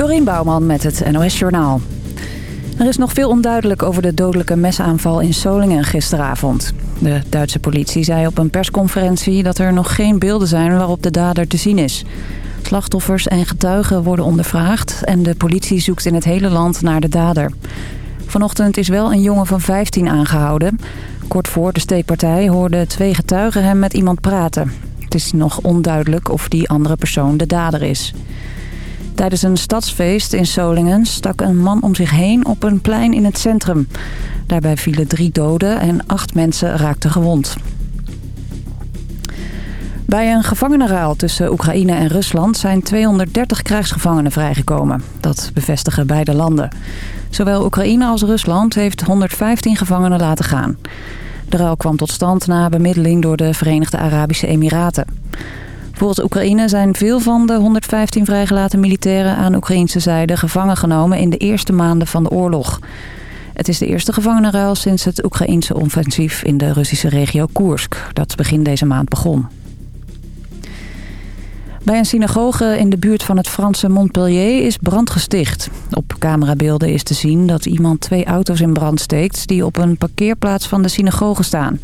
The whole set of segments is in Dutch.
Dorien Bouwman met het NOS Journaal. Er is nog veel onduidelijk over de dodelijke mesaanval in Solingen gisteravond. De Duitse politie zei op een persconferentie dat er nog geen beelden zijn waarop de dader te zien is. Slachtoffers en getuigen worden ondervraagd en de politie zoekt in het hele land naar de dader. Vanochtend is wel een jongen van 15 aangehouden. Kort voor de steekpartij hoorden twee getuigen hem met iemand praten. Het is nog onduidelijk of die andere persoon de dader is. Tijdens een stadsfeest in Solingen stak een man om zich heen op een plein in het centrum. Daarbij vielen drie doden en acht mensen raakten gewond. Bij een gevangenenruil tussen Oekraïne en Rusland zijn 230 krijgsgevangenen vrijgekomen. Dat bevestigen beide landen. Zowel Oekraïne als Rusland heeft 115 gevangenen laten gaan. De ruil kwam tot stand na bemiddeling door de Verenigde Arabische Emiraten. Volgens Oekraïne zijn veel van de 115 vrijgelaten militairen aan Oekraïnse zijde gevangen genomen in de eerste maanden van de oorlog. Het is de eerste gevangenenruil sinds het Oekraïense offensief in de Russische regio Koersk, dat begin deze maand begon. Bij een synagoge in de buurt van het Franse Montpellier is brand gesticht. Op camerabeelden is te zien dat iemand twee auto's in brand steekt... die op een parkeerplaats van de synagoge staan.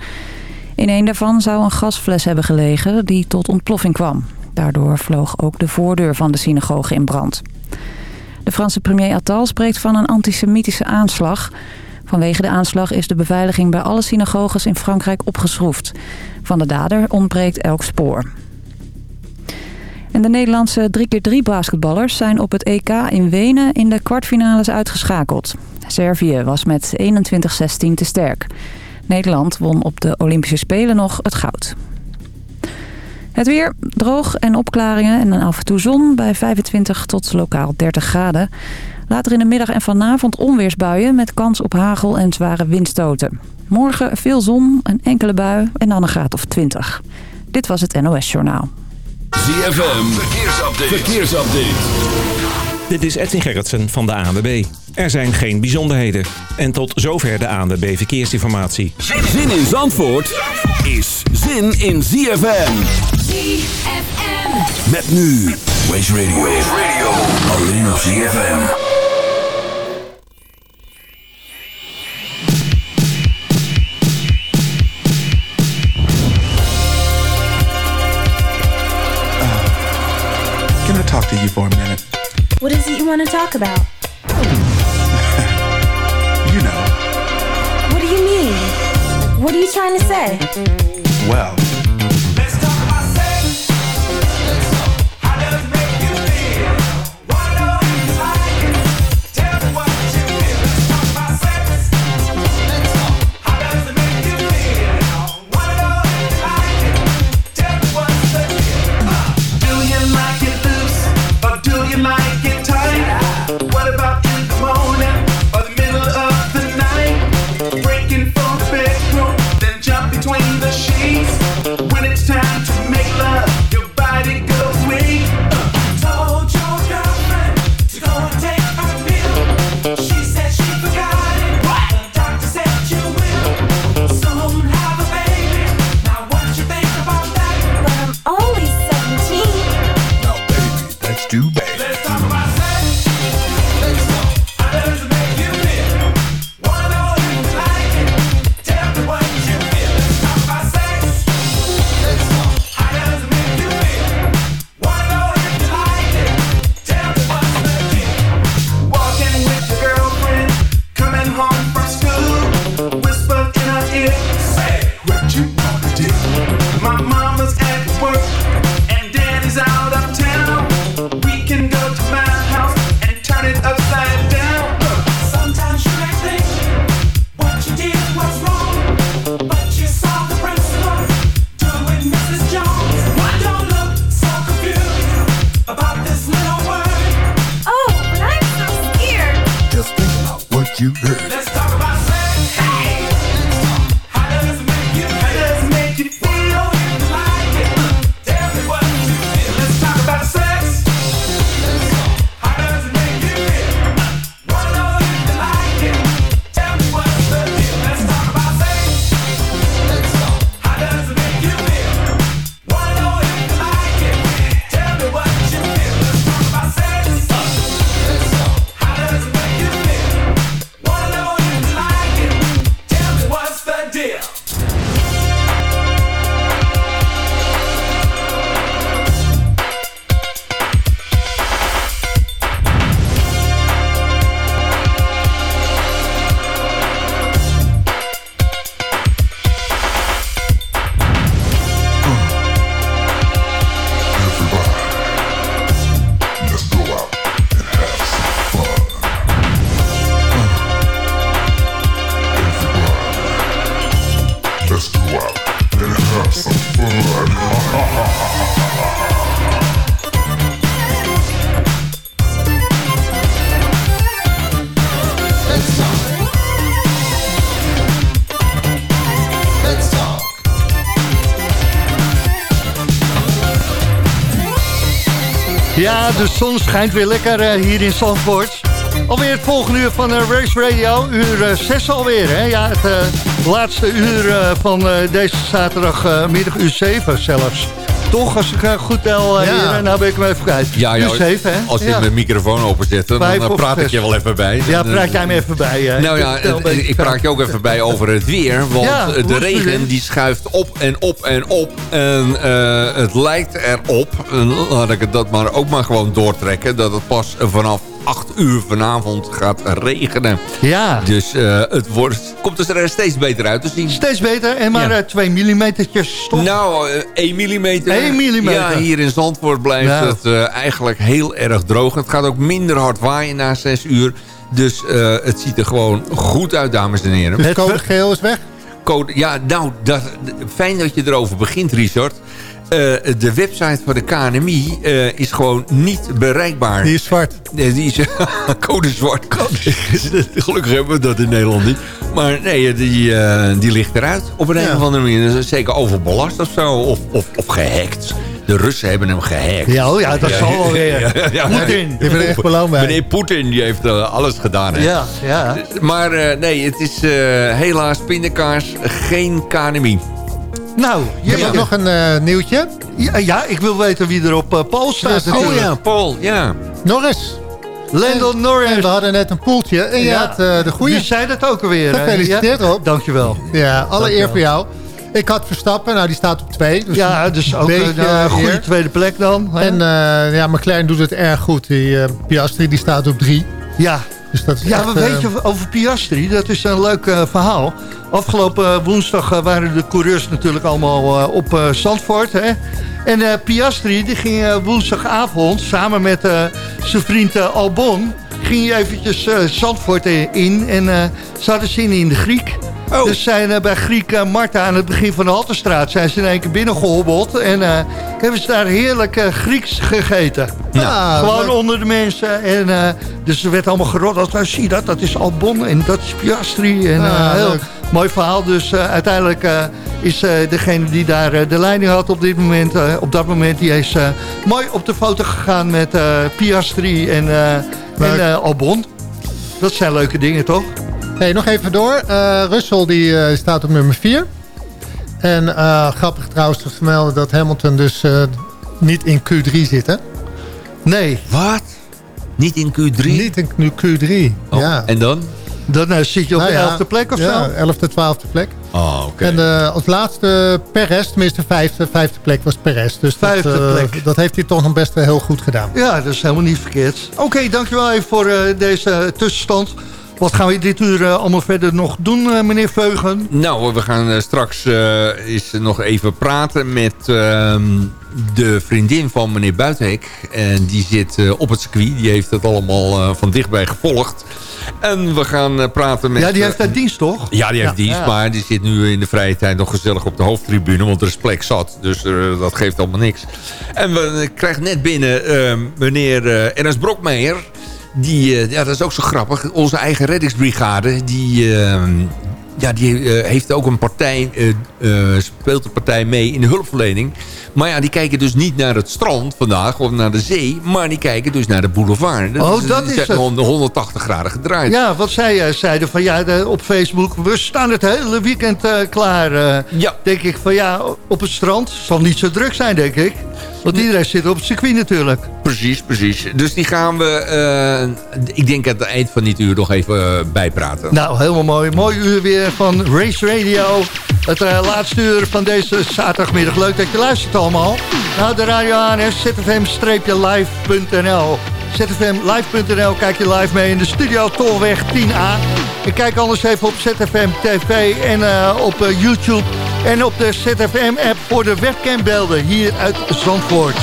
In een daarvan zou een gasfles hebben gelegen die tot ontploffing kwam. Daardoor vloog ook de voordeur van de synagoge in brand. De Franse premier Attal spreekt van een antisemitische aanslag. Vanwege de aanslag is de beveiliging bij alle synagoges in Frankrijk opgeschroefd. Van de dader ontbreekt elk spoor. En de Nederlandse 3x3 basketballers zijn op het EK in Wenen in de kwartfinales uitgeschakeld. Servië was met 21-16 te sterk. Nederland won op de Olympische Spelen nog het goud. Het weer droog en opklaringen en dan af en toe zon bij 25 tot lokaal 30 graden. Later in de middag en vanavond onweersbuien met kans op hagel en zware windstoten. Morgen veel zon, een enkele bui en dan een graad of 20. Dit was het NOS Journaal. ZFM, verkeersupdate. verkeersupdate. Dit is Edwin Gerritsen van de ANWB. Er zijn geen bijzonderheden. En tot zover de ANWB Verkeersinformatie. Zin in Zandvoort is zin in ZFM. ZFM. Met nu Waze Radio. Waze Radio. Alleen op ZFM. Talk to you for a minute? What is it you want to talk about? You know, What do you mean? What are you trying to say? well, Stu Bay. Ja, de zon schijnt weer lekker eh, hier in Zandvoort. Alweer het volgende uur van eh, Race Radio, uur 6 alweer. Hè? Ja, het eh, laatste uur eh, van eh, deze zaterdagmiddag, uur 7 zelfs. Toch, als ik eh, goed tel, eh, Ja. hier, nou ben ik hem even kwijt. Ja, uur ja, 7, hè? als je ja. mijn microfoon openzet, dan, dan praat ik je wel even bij. ja, praat eh, jij me even bij. eh. Nou ja, Ik praat je ook even bij over het weer. Want Ja, eh, de regen die schuift op en op en op. En eh, het lijkt erop, laat ik het dat maar ook maar gewoon doortrekken... dat het pas vanaf 8 uur vanavond gaat regenen. Ja, Dus eh, het wordt, komt er steeds beter uit te zien. steeds beter. En maar Ja. eh, twee millimetertjes toch? Nou, eh, 1 millimeter. 1 millimeter. Ja, hier in Zandvoort blijft Nou. het eh, eigenlijk heel erg droog. Het gaat ook minder hard waaien na 6 uur. Dus eh, het ziet er gewoon goed uit, dames en heren. Het- Code geel is weg. Code, ja, nou, dat, fijn dat je erover begint, Richard. Eh, de website van de KNMI eh, is gewoon niet bereikbaar. Die is zwart. Nee, die is code zwart. Gelukkig hebben we dat in Nederland niet. Maar nee, die, eh, die ligt eruit op een, Ja. of andere manier. Dat is zeker overbelast of zo. Of, of, of gehackt. De Russen hebben hem gehackt. Ja, oh ja, dat zal wel weer. Ja, ja. Poetin. Ik ben er echt belang bij. Meneer Poetin die heeft alles gedaan. Hè? Ja, ja. Maar eh, nee, het is eh, helaas pindakaas geen KNMI. Nou, Je hebt ook nog een eh, nieuwtje. ja, ja, ik wil weten wie er op uh, Paul staat. Oh ja, Paul, ja. Norris. Lando En Norris. we hadden net een poeltje. En je had eh, de goede. Wie zei dat ook alweer? Gefeliciteerd? Rob. Dankjewel. Ja, alle eer voor jou. Ik had Verstappen. Nou, die staat op twee. Dus Ja, dus ook een beetje eh, goede eer. tweede plek dan. hè? En uh, ja, McLaren doet het erg goed. Die eh, Piastri die staat op drie. ja, Dus dat ja echt, we eh, weten over Piastri. Dat is een leuk eh, verhaal. Afgelopen eh, woensdag eh, waren de coureurs natuurlijk allemaal eh, op eh, Zandvoort. Hè? En eh, Piastri die ging eh, woensdagavond samen met eh, zijn vriend eh, Albon... ging hij eventjes eh, Zandvoort eh, in. En eh, ze hadden zin in de Griek. Oh. Dus zijn eh, bij Griek eh, Marta aan het begin van de Halterstraat... zijn ze in één keer binnengehobbeld. En eh, hebben ze daar heerlijk Grieks gegeten. ja, Gewoon leuk. onder de mensen. En, dus er werd allemaal geroddeld. Nou, zie je dat? Dat is Albon en dat is Piastri. En, Ah, heel mooi verhaal. Dus uiteindelijk is degene die daar de leiding had op, dit moment, op dat moment... die is mooi op de foto gegaan met Piastri en, en Albon. Dat zijn leuke dingen, toch? Hey, nog even door. Eh Russell die, eh, staat op nummer 4. En eh, grappig trouwens te vermelden dat Hamilton dus eh, niet in Q3 zit. Hè? Nee, Wat? Niet in Q3? Niet in nu Q3. Oh, ja. En dan? dan zit je op Nou de ja, elfde plek of ja, zo. 11e, 12e plek. Oh, oké. En eh, als laatste Perez, tenminste vijfde, vijfde plek was Perez. Dus dat, Vijfde eh, plek. dat heeft hij toch nog best wel heel goed gedaan. Ja, dat is helemaal niet verkeerd. Oké, dankjewel even voor eh, deze tussenstand. Wat gaan we dit uur eh, allemaal verder nog doen, eh, meneer Veugen? Nou, we gaan eh, straks eh, eens nog even praten met ehm, de vriendin van meneer Buitenhek. En die zit eh, op het circuit. Die heeft het allemaal eh, van dichtbij gevolgd. En we gaan praten met... Ja, die heeft daar dienst, toch? Ja, die heeft Ja. dienst, Ja. maar die zit nu in de vrije tijd nog gezellig op de hoofdtribune, want er is plek zat. Dus eh, dat geeft allemaal niks. En we krijgen net binnen eh, meneer eh, Ernst Brokmeijer. Die, eh, ja, dat is ook zo grappig. Onze eigen reddingsbrigade, die, eh, ja, die eh, heeft ook een partij, eh, speelt een partij mee in de hulpverlening. Maar ja, die kijken dus niet naar het strand vandaag of naar de zee, maar die kijken dus naar de boulevard. Oh, dat die is zijn het. gewoon 180 graden gedraaid. Ja, wat zij eh, zeiden van ja, op Facebook, we staan het hele weekend eh, klaar. eh. Ja. Denk ik van ja, op het strand zal niet zo druk zijn, denk ik. Want iedereen zit op het circuit natuurlijk. Precies, precies. Dus die gaan we, ik denk aan het eind van dit uur nog even bijpraten. Nou, helemaal mooi. Mooi uur weer van Race Radio. Het laatste uur van deze zaterdagmiddag. Leuk dat je luistert allemaal. De radio aan is zfm-live.nl zfmlive.nl, kijk je live mee in de studio Tolweg 10A. En kijk anders even op ZFM TV en eh, op eh, YouTube. En op de ZFM-app voor de webcambeelden hier uit Zandvoort.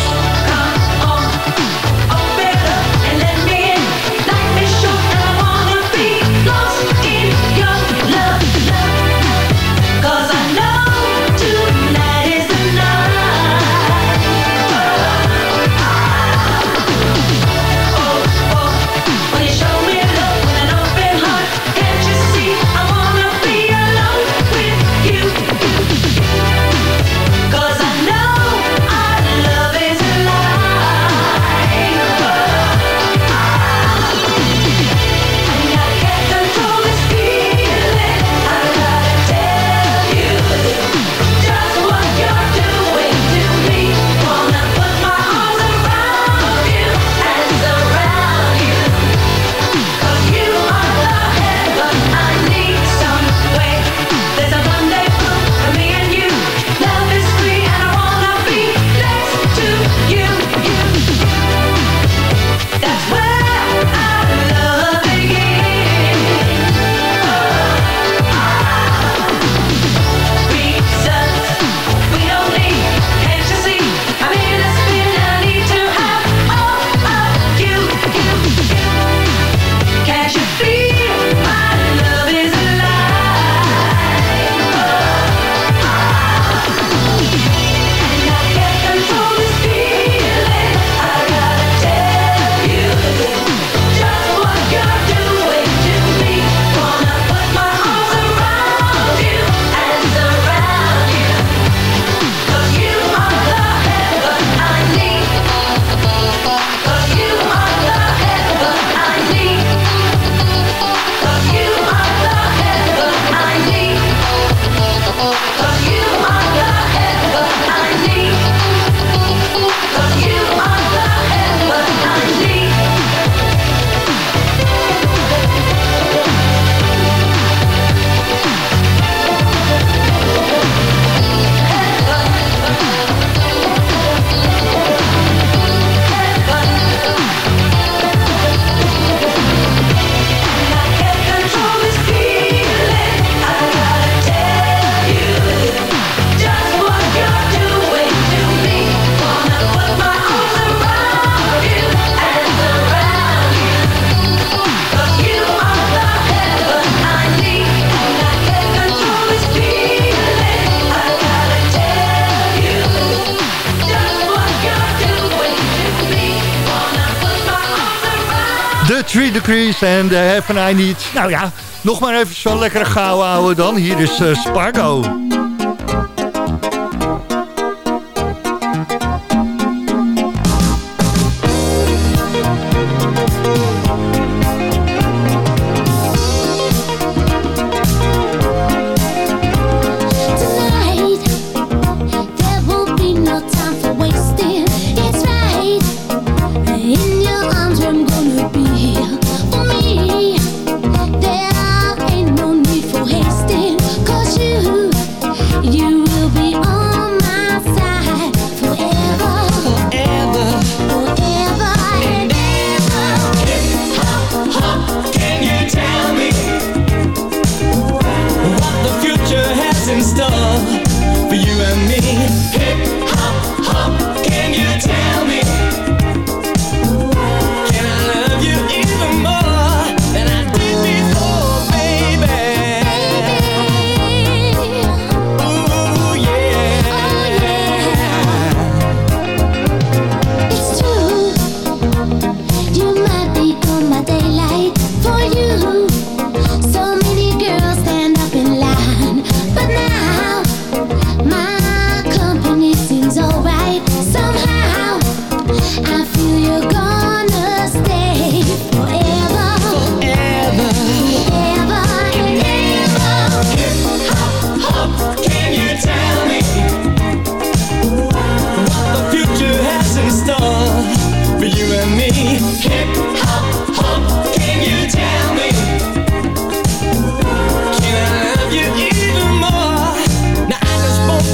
De 3 Degrees en de Heaven I Need. Nou ja, nog maar even zo'n lekkere gouden ouwe dan. Hier is eh, Spargo.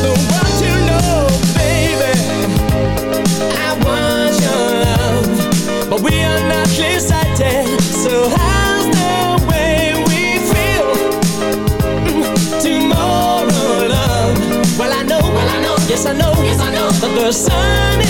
The world to know, baby. I want your love, but we are not clear sighted. So how's the way we feel? Tomorrow, love. Well, I know, yes, I know, the sun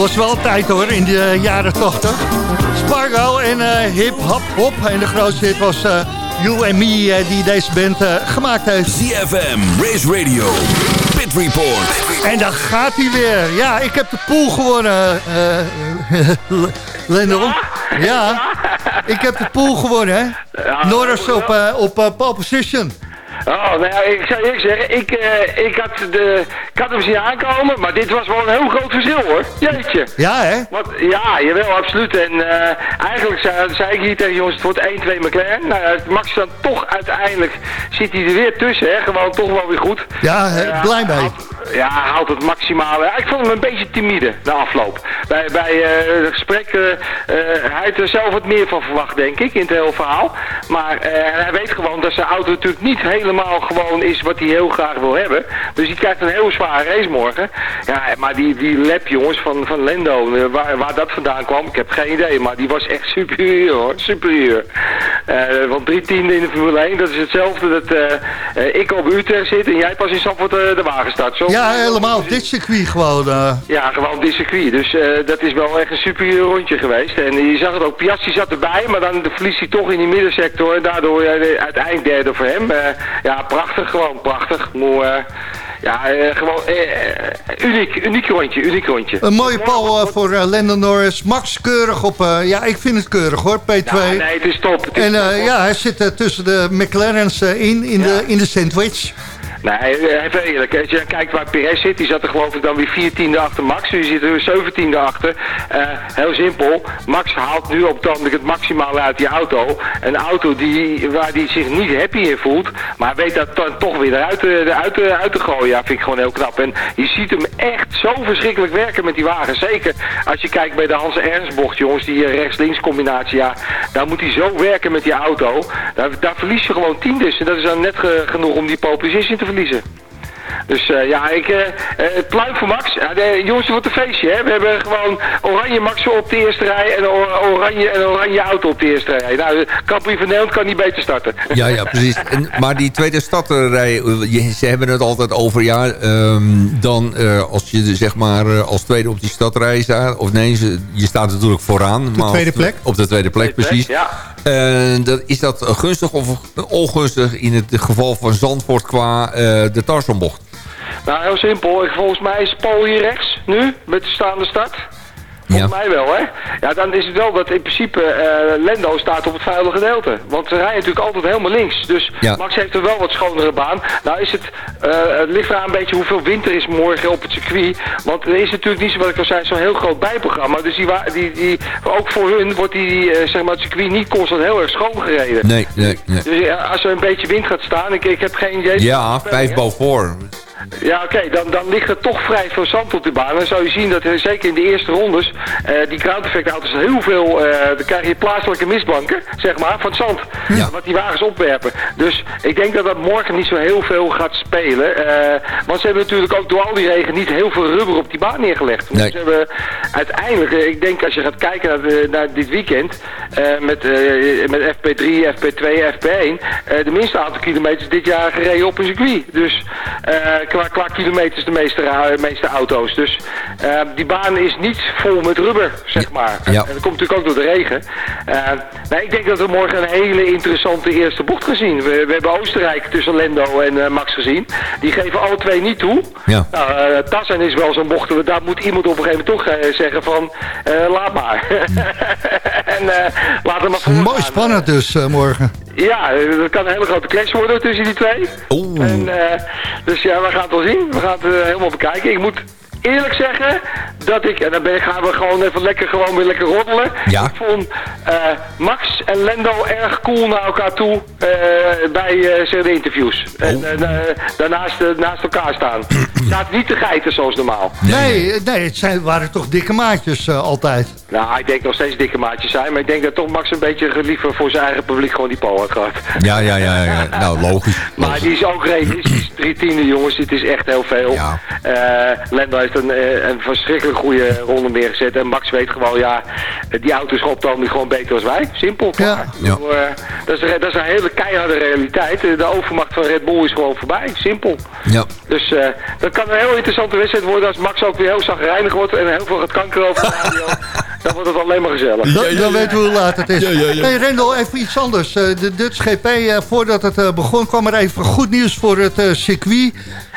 was wel tijd hoor, in de jaren 80. Spargo en eh, Hip Hop Hop. En de grootste hit was eh, You and Me eh, die deze band gemaakt heeft. ZFM, Race Radio, Pit Report. En dan gaat hij weer. Ja, ik heb de pool gewonnen, eh, Lendel. Ja, ik heb de pool gewonnen, hè. Norris op, op pole position. Oh, nou ja, ik zou eerlijk zeggen, ik, eh, ik, had de, ik had hem zien aankomen, maar dit was wel een heel groot verschil hoor. Jeetje. Ja, hè? Wat, ja, jawel, absoluut. En eh, eigenlijk zei, zei ik hier tegen jongens, het wordt 1-2 McLaren. Nou, Max dan toch uiteindelijk zit hij er weer tussen, hè. Gewoon toch wel weer goed. Ja, Eh, blij mee. Ja, hij haalt het maximale. Ik vond hem een beetje timide, de afloop. Bij, bij eh, het gesprek, eh, eh, hij heeft er zelf wat meer van verwacht, denk ik, in het hele verhaal. Maar hij weet gewoon dat zijn auto natuurlijk niet helemaal gewoon is wat hij heel graag wil hebben. Dus hij krijgt een heel zware race morgen. Ja, maar die, die lap, jongens, van, van Lendo, waar, waar dat vandaan kwam, ik heb geen idee. Maar die was echt superieur, hoor. Superieur. Want drie tiende in de Formule 1, dat is hetzelfde dat ik op Utrecht zit en jij pas in Zandvoort de wagen start. Zo Ja, helemaal. Dit circuit gewoon. eh. ja, gewoon dit circuit. Dus eh, dat is wel echt een super rondje geweest. En je zag het ook, Piastri zat erbij, maar dan verliest hij toch in die middensector. En daardoor uh, uiteindelijk derde voor hem. Eh, ja, prachtig, gewoon prachtig. Eh, ja, eh, gewoon eh, eh, uniek, uniek rondje, uniek rondje. Een mooie pal eh, voor eh, Lando Norris. Max keurig op... eh, ja, ik vind het keurig hoor, P2. Ja, nee, het is top. Het is en eh, top, ja, hij zit eh, tussen de McLaren's eh, in, in, de, in de sandwich. Nee, even eerlijk. Als je kijkt waar Perez zit, die zat er geloof ik dan weer 14e achter Max. Nu zit er weer 17e achter. Eh, heel simpel. Max haalt nu op het ogenblik het maximale uit die auto. Een auto die, waar hij zich niet happy in voelt. Maar weet dat dan toch weer eruit, te- eruit, te- uit te gooien. Ja, vind ik gewoon heel knap. En je ziet hem echt zo verschrikkelijk werken met die wagen. Zeker als je kijkt bij de Hans Ernst bocht, jongens. Die eh, rechts-links combinatie. Ja, daar moet hij zo werken met die auto. Daar, verlies je gewoon tiendes. En dat is dan net ge- genoeg om die pole position te verliezen. Dus eh, ja, ik, eh, eh, het pluim voor Max. Ja, de, jongens, het wordt een feestje, hè. We hebben gewoon oranje Max op de eerste rij en or- oranje, en oranje auto op de eerste rij. Nou, de kampioen van Nederland kan niet beter starten. Ja, ja, precies. En, maar die tweede stadrij, je- ze hebben het altijd over... ja, ehm, dan eh, als je zeg maar eh, als tweede op die stadrij staat... of nee, ze- je staat natuurlijk vooraan. de maar tweede twe- plek? Op de tweede plek, precies. Ja. Eh, dat, is dat gunstig of ongunstig in het geval van Zandvoort qua eh, de Tarzanbocht? Nou, heel simpel. Ik- Volgens mij is Paul hier rechts, nu, met de staande start. Volgens Ja. mij wel, hè? Ja, dan is het wel dat in principe eh, Lendo staat op het vuile gedeelte. Want ze rijden natuurlijk altijd helemaal links. Dus Ja. Max heeft er wel wat schonere baan. Nou is het, eh, het ligt eraan een beetje hoeveel wind er is morgen op het circuit. Want er is natuurlijk niet, zo wat ik al zei, zo'n heel groot bijprogramma. Dus die, die, die, ook voor hun wordt die, eh, zeg maar, het circuit niet constant heel erg schoon gereden. Nee, nee, nee. Dus als er een beetje wind gaat staan, ik, ik heb geen idee. Ja, vijf boven Ja, oké, dan, dan ligt er toch vrij veel zand op de baan. Dan zou je zien dat er zeker in de eerste rondes eh, die ground effect auto's heel veel, eh, dan krijg je plaatselijke mistbanken, zeg maar, van het zand. Ja. Wat die wagens opwerpen. Dus ik denk dat dat morgen niet zo heel veel gaat spelen. eh, want ze hebben natuurlijk ook door al die regen niet heel veel rubber op die baan neergelegd. Nee. Ze hebben uiteindelijk, ik denk als je gaat kijken naar, de- naar dit weekend, met, met FP3, FP2, FP1, eh, de minste aantal kilometers dit jaar gereden op een circuit. Dus qua, qua kilometers de meeste, meeste auto's. Dus eh, die baan is niet vol met rubber, zeg maar. Ja. En dat komt natuurlijk ook door de regen. Nou, ik denk dat we morgen een hele interessante eerste bocht gaan zien. We, we hebben Oostenrijk tussen Lendo en eh, Max gezien. Die geven alle twee niet toe. Ja. Nou, eh, Tassen is wel zo'n bocht. Daar moet iemand op een gegeven moment toch eh, zeggen van... laat maar. en eh, laat hem maar voorgaan. Mooi spannend dus eh, morgen. Ja, eh, dat kan een hele grote clash worden tussen die twee. Oeh. En, eh, dus ja, we gaan het wel zien. We gaan het eh, helemaal bekijken. Ik moet eerlijk zeggen dat ik, en dan ben gaan we gewoon even lekker, gewoon weer lekker roddelen. Ja. Ik vond eh, Max en Lendo erg cool naar elkaar toe eh, bij eh, zeg, de interviews. En eh, da- daarnaast naast elkaar staan. Zaten niet te geiten zoals normaal. Nee, nee het zijn, waren toch dikke maatjes eh, altijd. Nou, ik denk nog steeds dikke maatjes zijn, maar ik denk dat toch Max een beetje liever voor zijn eigen publiek gewoon die had gehad. Ja, ja, ja, ja. Nou, logisch. Maar die is ook realistisch. Drie tiende jongens, dit is echt heel veel. Ja. Eh, Lendo heeft een, eh, een verschrikkelijk goede ronde neergezet. En Max weet gewoon, ja, die auto op dan gewoon beter als wij. Simpel. Ja. Bedoel, eh, dat, is, dat is een hele keiharde realiteit. Eh, De overmacht van Red Bull is gewoon voorbij. Simpel. Ja. Dus eh, dat kan een heel interessante wedstrijd worden als Max ook weer heel zagrijnig wordt en heel veel gaat kanker over de radio. dan wordt het alleen maar gezellig. Dan, dan weten we hoe laat het is. Hey Rendel, even iets anders. Eh, de Dutch GP, eh, voordat het eh, begon, kwam er even goed nieuws voor het eh, circuit.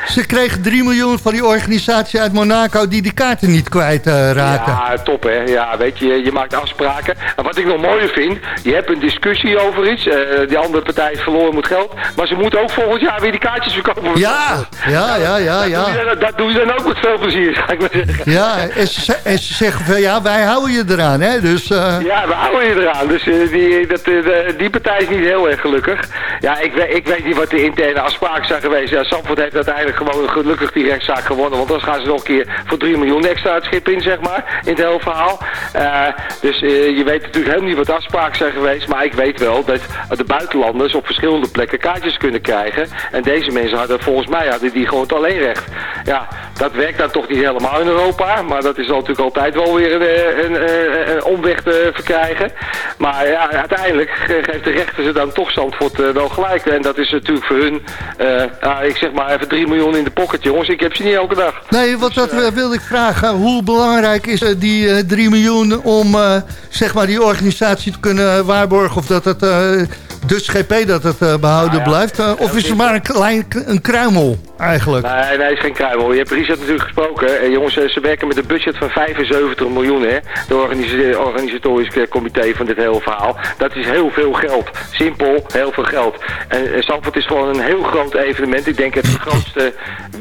Ze kregen 3 miljoen van die organisatie uit Monaco die die kaarten niet kwijt eh. Ja, top hè. Ja, weet je, je maakt afspraken. En wat ik nog mooier vind, je hebt een discussie over iets. eh, die andere partij verloren moet geld. Maar ze moeten ook volgend jaar weer die kaartjes verkopen. Ja, ja, ja, ja, Dat, doe ja. je dan, dat doe je dan ook met veel plezier, ga ik maar zeggen. Ja, en ze, ze- en ze zeggen van ja, wij houden je eraan, hè. Dus eh, Ja, we houden je eraan. Dus die, dat, de- die partij is niet heel erg gelukkig. Ja, ik, weet- ik weet niet wat de interne afspraken zijn geweest. Ja, Zandvoort heeft uiteindelijk gewoon gelukkig die rechtszaak gewonnen. Want anders gaan ze nog een keer voor 3 miljoen extra het schip in, zeg maar. In het hele verhaal. Eh, dus eh, je weet natuurlijk helemaal niet wat afspraken zijn geweest. Maar ik weet wel dat de buitenlanders op verschillende plekken kaartjes kunnen krijgen. En deze mensen hadden, volgens mij, hadden die gewoon het alleenrecht. Ja, dat werkt dan toch niet helemaal in Europa. Maar dat is natuurlijk altijd wel weer een, een, een, een omweg te verkrijgen. Maar ja, uiteindelijk ge- geeft de rechter ze dan toch Zandvoort eh, wel gelijk. En dat is natuurlijk voor hun, eh, ja, ik zeg maar even 3 miljoen in de pocket, jongens. Ik heb ze niet elke dag. nee, wat dat eh, wilde ik vragen. Hoe belangrijk is eh, die eh 3 miljoen om eh, zeg maar die organisatie te kunnen waarborgen of dat het eh Dutch GP dat het eh, behouden Nou ja, blijft? Eh, of is het maar een klein een kruimel? Eigenlijk. Nee, nee, is geen kruimel. Je hebt Richard natuurlijk gesproken. Eh, jongens, eh, ze werken met een budget van 75 miljoen, hè. De organisa- organisatorische comité van dit hele verhaal. Dat is heel veel geld. Simpel, heel veel geld. En eh, Zandvoort is gewoon een heel groot evenement. Ik denk het grootste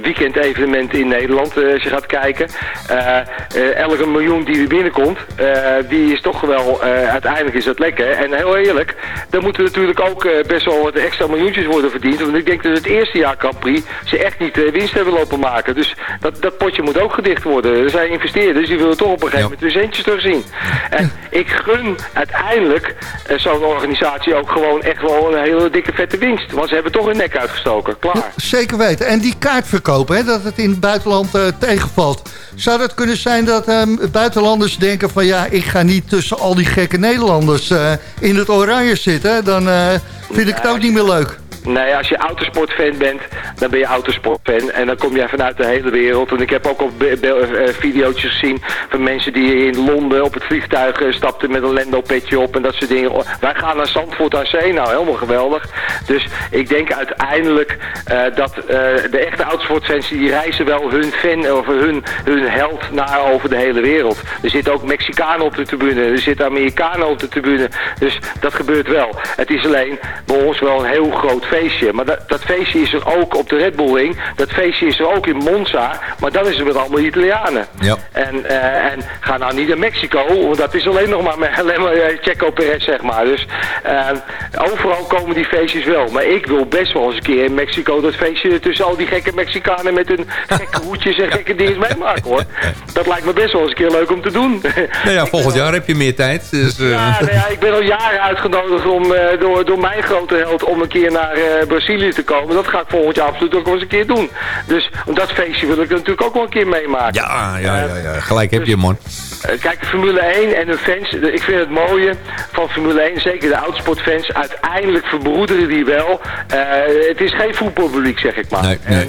weekend-evenement in Nederland, eh, als je gaat kijken. Eh, eh, elke miljoen die er binnenkomt, eh, die is toch wel, eh, uiteindelijk is dat lekker. En heel eerlijk, dan moeten natuurlijk ook eh, best wel wat extra miljoentjes worden verdiend. Want ik denk dat het eerste jaar Grand Prix ze echt niet eh, winst hebben lopen maken. Dus dat, dat potje moet ook gedicht worden. Er zijn investeerders, die willen toch op een gegeven moment hun centjes terugzien. En ik gun uiteindelijk eh, zo'n organisatie ook gewoon echt wel een hele dikke vette winst. Want ze hebben toch hun nek uitgestoken. Klaar. Zeker weten. En die kaartverkoop, hè, dat het in het buitenland eh, tegenvalt. Zou dat kunnen zijn dat ehm, buitenlanders denken van... ja, ik ga niet tussen al die gekke Nederlanders in het oranje zitten. Dan vind ik het ook niet meer leuk. Nee, als je autosportfan bent, dan ben je autosportfan. En dan kom jij vanuit de hele wereld. En ik heb ook al be- eh, video's gezien van mensen die in Londen op het vliegtuig eh, stapten met een Lendo-petje op en dat soort dingen. Wij gaan naar Zandvoort aan Zee, nou helemaal geweldig. Dus ik denk uiteindelijk eh, dat eh, de echte autosportfans die reizen wel hun fan of hun, hun held naar over de hele wereld. Er zitten ook Mexicanen op de tribune, er zitten Amerikanen op de tribune. Dus dat gebeurt wel. Het is alleen bij ons wel een heel groot feestje. Maar dat, dat feestje is er ook op de Red Bull Ring. Dat feestje is er ook in Monza. Maar dan is het met allemaal Italianen. Ja. En, eh, en ga nou niet naar Mexico, want dat is alleen nog maar, met, alleen maar eh, Checo Perez, zeg maar. Dus eh, overal komen die feestjes wel. Maar ik wil best wel eens een keer in Mexico dat feestje tussen al die gekke Mexicanen met hun gekke hoedjes en gekke dingen meemaken, hoor. Dat lijkt me best wel eens een keer leuk om te doen. Nou ja, volgend jaar heb je meer tijd. Dus, Ja, nou ja, ik ben al jaren uitgenodigd om, door, door mijn grote held om een keer naar Brazilië te komen. Dat ga ik volgend jaar absoluut ook wel eens een keer doen. Dus dat feestje wil ik natuurlijk ook wel een keer meemaken. ja, ja, ja, ja, gelijk heb je, man. Eh, Kijk, Formule 1 en de fans, ik vind het mooie van Formule 1, zeker de oudsportfans, uiteindelijk verbroederen die wel. Eh, het is geen voetbalpubliek, zeg ik maar. Nee, nee, en,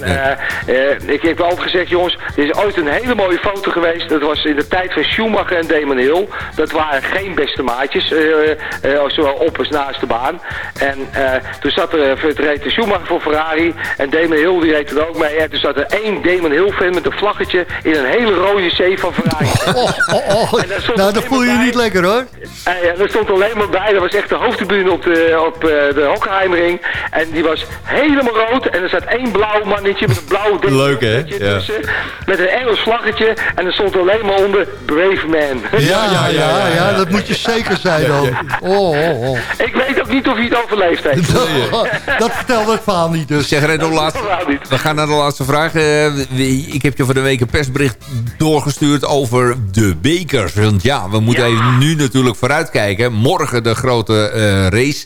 nee. eh, ik heb altijd gezegd, jongens, er is ooit een hele mooie foto geweest. Dat was in de tijd van Schumacher en Damon Hill. Dat waren geen beste maatjes, eh, eh, zowel op als naast de baan. En eh, toen zat er, eh, het reed de Schumacher voor Ferrari en Damon Hill die reed er ook mee. En toen zat er één Damon Hill fan met een vlaggetje in een hele rode zee van Ferrari. Oh, oh, Daar stond nou, dat voel je bij. niet lekker hoor. En ja, er stond alleen maar bij, dat was echt de hoofdtribune op de, op, eh, de Hockenheimring. En die was helemaal rood. En er zat één blauw mannetje met een blauw ding Leuk, hè? tussen. Ja. Met een Engels vlaggetje. En er stond alleen maar onder Brave Man. Ja, ja, ja, ja, dat moet je zeker zijn dan. Oh, oh, oh. Ik weet ook niet of hij het overleefd heeft. Dat, dat vertelt het verhaal niet dus. Zeg we gaan naar de laatste vraag. Eh, ik heb je voor de week een persbericht doorgestuurd over de bekers. Want ja, we moeten Ja. even nu natuurlijk vooruitkijken. Morgen de grote eh, race.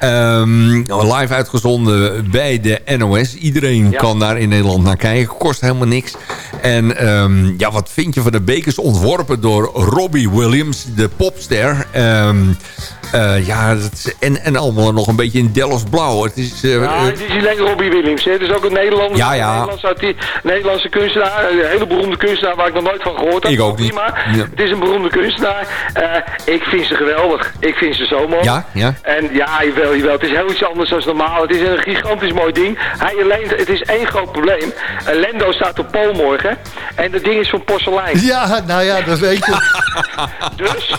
Ehm, live uitgezonden bij de NOS. Iedereen Ja. kan daar in Nederland naar kijken. Kost helemaal niks. En ehm, ja, wat vind je van de bekers? Ontworpen door Robbie Williams, de popster. Ehm, eh, ja, dat is- en, en allemaal nog een beetje in Delft blauw. Het is, eh, Ja, het is niet alleen Robbie Williams. Hè. Het is ook een Nederlander. Ja, Nederlandse, Nederlandse kunstenaar. Een hele beroemde kunstenaar waar ik nog nooit van gehoord heb. Ik ook niet. Prima. Ja. Het is een beroemde kunstenaar. Eh, ik vind ze geweldig. Ik vind ze zo mooi. Ja, ja. En ja, jawel, jawel. Het is heel iets anders dan normaal. Het is een gigantisch mooi ding. Hij alleen, het is één groot probleem. Eh, Lendo staat op pol morgen. En dat ding is van porselein. Ja, nou ja, dat weet je. Dus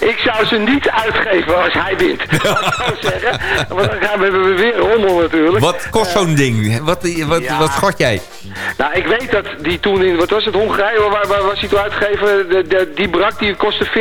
ik zou ze niet uitgeven als hij wint. Laat ik zo zeggen. Want dan gaan we, weer rommel natuurlijk. Wat kost zo'n ding? Wat, wat, ja. wat schat jij? Nou, ik weet dat die toen in, wat was het, Hongarije, waar, waar was hij toen uitgegeven? De, de, die brak, die kostte 40.000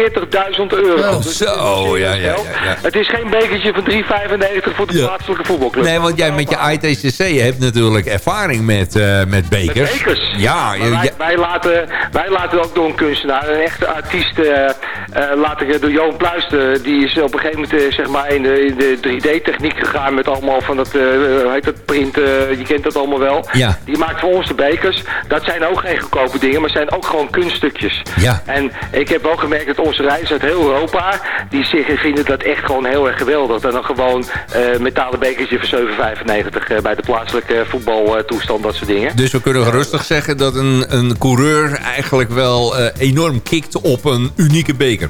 euro. Oh, Dus zo, dat ja, ja, ja, ja. Het is geen bekertje van 3,95 voor de Ja. plaatselijke voetbalclub. Nee, want jij met je ITCC hebt natuurlijk ervaring met, eh, met Met bekers. bekers. Ja, wij, laten, wij laten ook door een kunstenaar, een echte artiest, eh eh, laten door Johan Pluisten. Die is op een gegeven moment eh, zeg maar in de, in de 3D-techniek gegaan met allemaal van dat, eh, hoe heet dat, print, eh, je kent dat allemaal wel. Ja. Die maakt voor ons de bekers. Dat zijn ook geen goedkope dingen, maar zijn ook gewoon kunststukjes. Ja. En ik heb ook gemerkt dat onze reizigers uit heel Europa, die zeggen, vinden dat echt gewoon heel erg geweldig. En dan gewoon eh metalen bekertje voor 7,95 eh, bij de plaatselijke voetbaltoestand, dat soort dingen. dus we kunnen gerustig zeggen dat een, een coureur eigenlijk wel enorm kikt op een unieke beker. beker.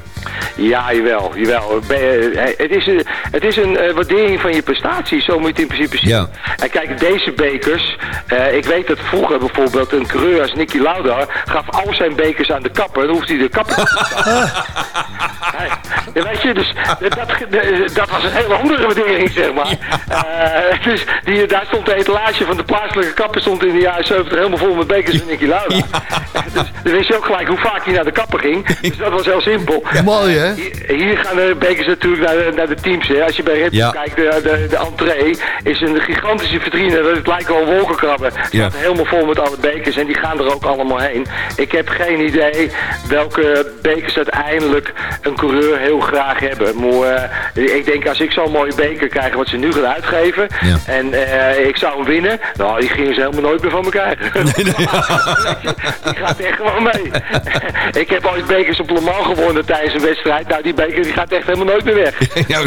Ja, jawel, jawel. Be- eh, Het is een, het is een eh, waardering van je prestatie, zo moet je het in principe zien. Ja. En kijk, deze bekers, eh, ik weet dat vroeger bijvoorbeeld een coureur als Nicky Lauda gaf al zijn bekers aan de kapper, dan hoeft hij de kapper te. Ja, weet je, dus dat, dat, was een hele andere waardering, zeg maar. Eh, dus die, daar stond de etalage van de plaatselijke kapper stond in de jaren 70 helemaal vol met bekers van Nicky Lauda. Dus dan wist je ook gelijk hoe vaak hij naar de kapper ging. Dus dat was heel simpel. Mooi, hè? Hier, hier gaan de bekers natuurlijk naar de, naar de teams. Hè. Als je bij Red Bull kijkt, de, de, de entree is een gigantische vitrine. Dat het lijkt wel wolkenkrabben. Het helemaal vol met alle bekers en die gaan er ook allemaal heen. Ik heb geen idee welke bekers uiteindelijk een coureur heel graag hebben. Maar, eh, ik denk als ik zo'n mooie beker krijg wat ze nu gaan uitgeven Ja. en eh, ik zou hem winnen, nou die gingen ze helemaal nooit meer van me krijgen. die gaat echt gewoon mee. ik heb ooit bekers op Le Mans gewonnen tijdens een wedstrijd. Nou die beker die gaat echt helemaal nooit meer weg. Ja,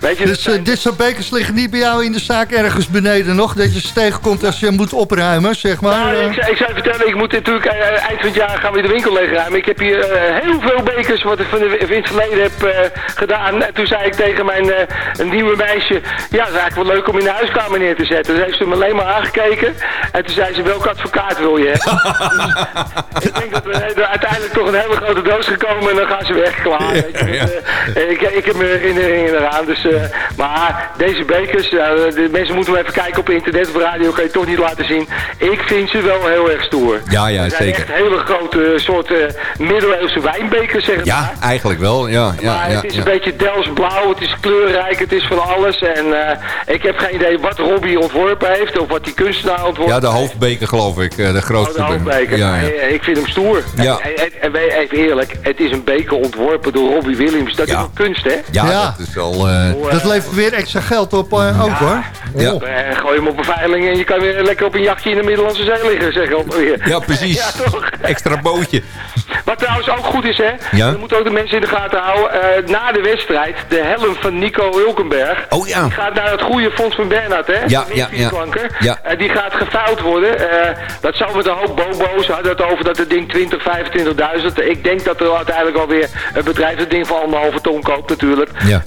Weet je, Dus eh, dit soort bekers liggen niet bij jou in de zaak ergens beneden nog? Dat je ze tegenkomt als je moet opruimen, zeg maar? Nou, ik, zou- ik zou je vertellen, ik moet natuurlijk eind van het jaar gaan we de winkel leegruimen. Ik heb hier heel veel bekers wat ik van de, in het verleden heb eh, gedaan. En toen zei ik tegen mijn eh, een nieuwe meisje, ja, dat is eigenlijk wel leuk om in de huiskamer neer te zetten. Dus heeft ze me alleen maar aangekeken. En toen zei ze, welke advocaat wil je hebben? Ik denk dat we er uiteindelijk toch een hele grote doos gekomen en dan gaan ze weg, klaar. weet je. Ja. Dus, eh, ik, ik heb mijn herinneringen eraan. Dus, eh, maar deze bekers, de mensen moeten wel even kijken op internet of radio, kan je toch niet laten zien. Ik vind ze wel heel erg stoer. Ja, ja, zeker. echt hele grote soort eh, middeleeuwse wijnbekers, zeg maar. ja eigenlijk wel. Ja, ja, maar ja, het is ja. een beetje Dels blauw, het is kleurrijk, het is van alles. En eh, ik heb geen idee wat Robbie ontworpen heeft of wat die kunstenaar ontworpen Ja, de hoofdbeker geloof ik. eh, De Oh, grootste de hoofdbeker. Ja, ja. Eh, Ik vind hem stoer. Ja. En, en, en wij- even eerlijk, het is een beker ontworpen door Robbie Williams. Dat Ja. is wel kunst, hè? Ja, Ja. dat is wel... eh, Dat levert weer extra geld op eh, ook, hoor. ja. Gooi hem op een veiling en je kan weer lekker op een jachtje in de Middellandse Zee liggen, zeg ik weer. ja, precies. Ja, toch? Extra bootje. Wat trouwens ook goed is, hè? Ja? We moeten ook de mensen in de gaten houden. eh, na de wedstrijd, de helm van Nico Hulkenberg. Oh ja. Die gaat naar het goede fonds van Bernhard, hè? Ja, ja. Ja. Eh, die gaat gevouwd worden. Eh, dat zou met een hoop bobo's. hadden het over dat het ding 20, 25.000. Ik denk dat er uiteindelijk alweer een bedrijf het ding voor anderhalve ton koopt natuurlijk. Ja.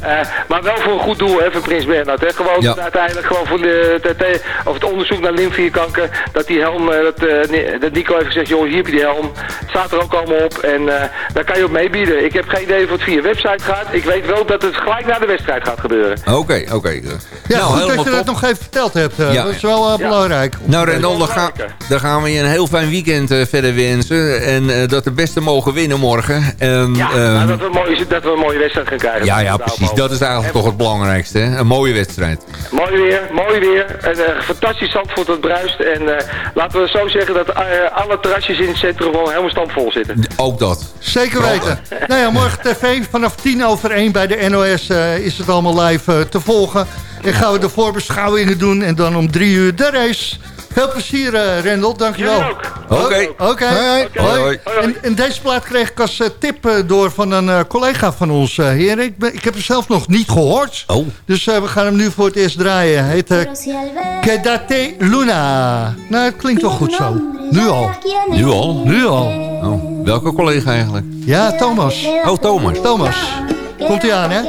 Maar wel voor een goed doel, hè, van Prins Bernhard. Hè? Gewoon Ja. uiteindelijk gewoon voor de, de- de- of het onderzoek naar lymfeklierkanker. Dat die helm, dat, dat Nico heeft gezegd, joh, hier heb je die helm. Het staat er ook allemaal op en eh, daar kan je op meebieden. Ik heb geen idee of het via website gaat. Ik weet wel dat het gelijk na de wedstrijd gaat gebeuren. Oké, oké. Ja, nou, goed dat je dat nog even verteld hebt. eh, Ja. Dat is wel eh, Ja. belangrijk. Nou dan, wel gaan- belangrijk, dan gaan we je een heel fijn weekend eh, verder wensen. En eh, dat de beste mogen winnen morgen. En, Ja, ehm, nou, dat, we een mooie, dat we een mooie wedstrijd gaan krijgen. ja, ja, Daar precies. boven. Dat is eigenlijk toch het belangrijkste. Hè? Een mooie wedstrijd. Mooi weer, mooi weer. Een eh, fantastisch Zandvoort dat bruist. En eh, laten we zo zeggen dat eh, alle terrasjes in het centrum gewoon helemaal stampvol zitten. Ook dat. Zeker weten. nou ja, morgen tv vanaf tien over één bij de NOS eh, is het allemaal live eh, te volgen. En gaan we de voorbeschouwingen doen en dan om drie uur de race. Veel plezier, eh Rendel. Dankjewel. Oké. Oké. Hoi, hoi. Hoi, hoi. En, en deze plaat kreeg ik als eh, tip eh, door van een eh, collega van ons, eh heren. Ik, ben, ik heb hem zelf nog niet gehoord. Oh. Dus eh, we gaan hem nu voor het eerst draaien. Hij heet Quédate Luna. Nou, het klinkt wel goed zo. Nu al. Nu al? Nu al. Oh, welke collega eigenlijk? Ja, Thomas. Oh, Thomas. Thomas. Komt hij aan, hè?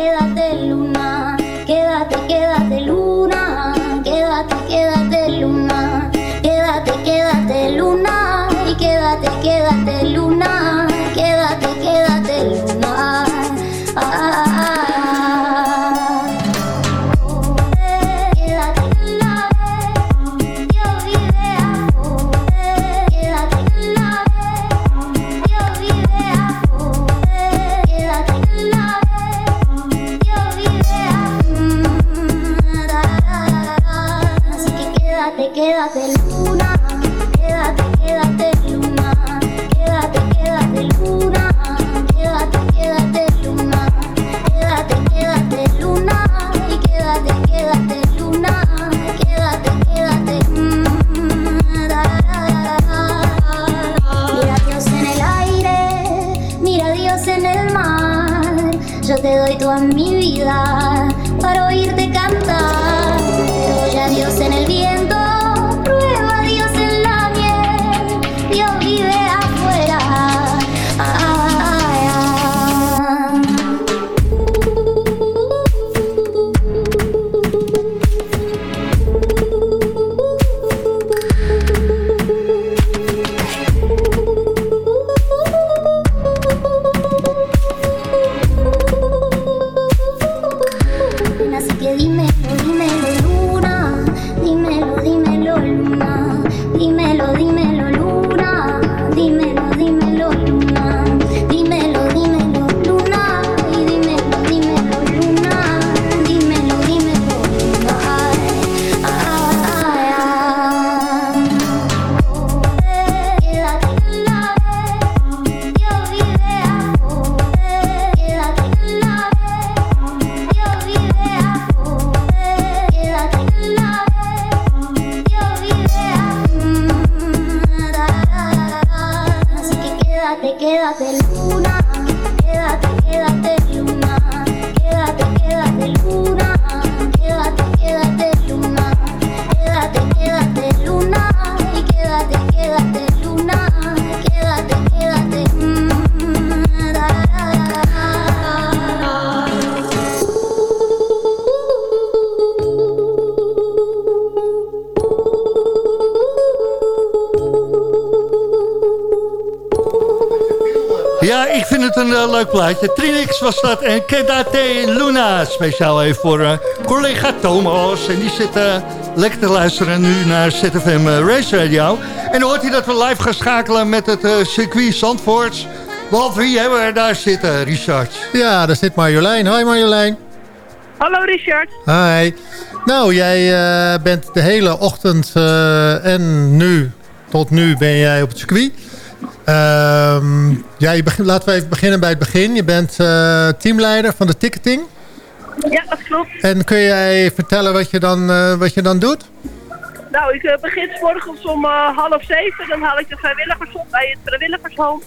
quédatelo. Eh, leuk plaatje. Trinix was dat en Kedate Luna. Speciaal even voor eh, collega Thomas. En die zit eh, lekker te luisteren nu naar ZFM eh, Race Radio. En dan hoort hij dat we live gaan schakelen met het circuit Zandvoort. Want wie hebben we daar zitten, Richard? Ja, daar zit Marjolein. Hoi Marjolein. Hallo Richard. Hi. Nou, jij eh, bent de hele ochtend eh, en nu, tot nu ben jij op het circuit. Ehm, ja, je begint, laten we even beginnen bij het begin. Je bent eh, teamleider van de ticketing. Ja, dat klopt. En kun jij vertellen wat je dan, eh, wat je dan doet? Nou, ik eh, begin 's morgens om half zeven. Dan haal ik de vrijwilligers op bij het vrijwilligershome.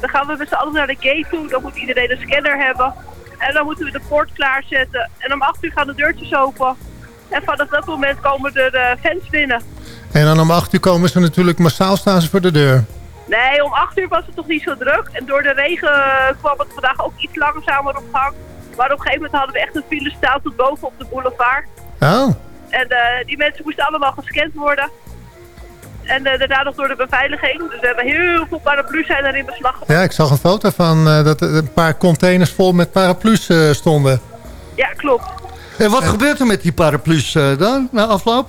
Dan gaan we met z'n allen naar de gate toe. Dan moet iedereen een scanner hebben. En dan moeten we de poort klaarzetten. En om acht uur gaan de deurtjes open. En vanaf dat moment komen er fans binnen. En dan om acht uur komen ze natuurlijk massaal staan ze voor de deur. Nee, om acht uur was het toch niet zo druk. En door de regen eh, kwam het vandaag ook iets langzamer op gang. Maar op een gegeven moment hadden we echt een file staan tot boven op de boulevard. Oh, En eh, die mensen moesten allemaal gescand worden. En eh, daarna nog door de beveiliging. Dus we hebben heel veel paraplu's zijn er in beslag genomen. ja, ik zag een foto van eh, dat er een paar containers vol met paraplu's eh, stonden. Ja, klopt. En wat gebeurt er met die paraplu's dan, na afloop?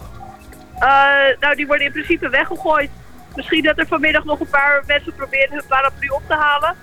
Eh, nou, die worden in principe weggegooid. Misschien dat er vanmiddag nog een paar mensen proberen hun paraplu op te halen.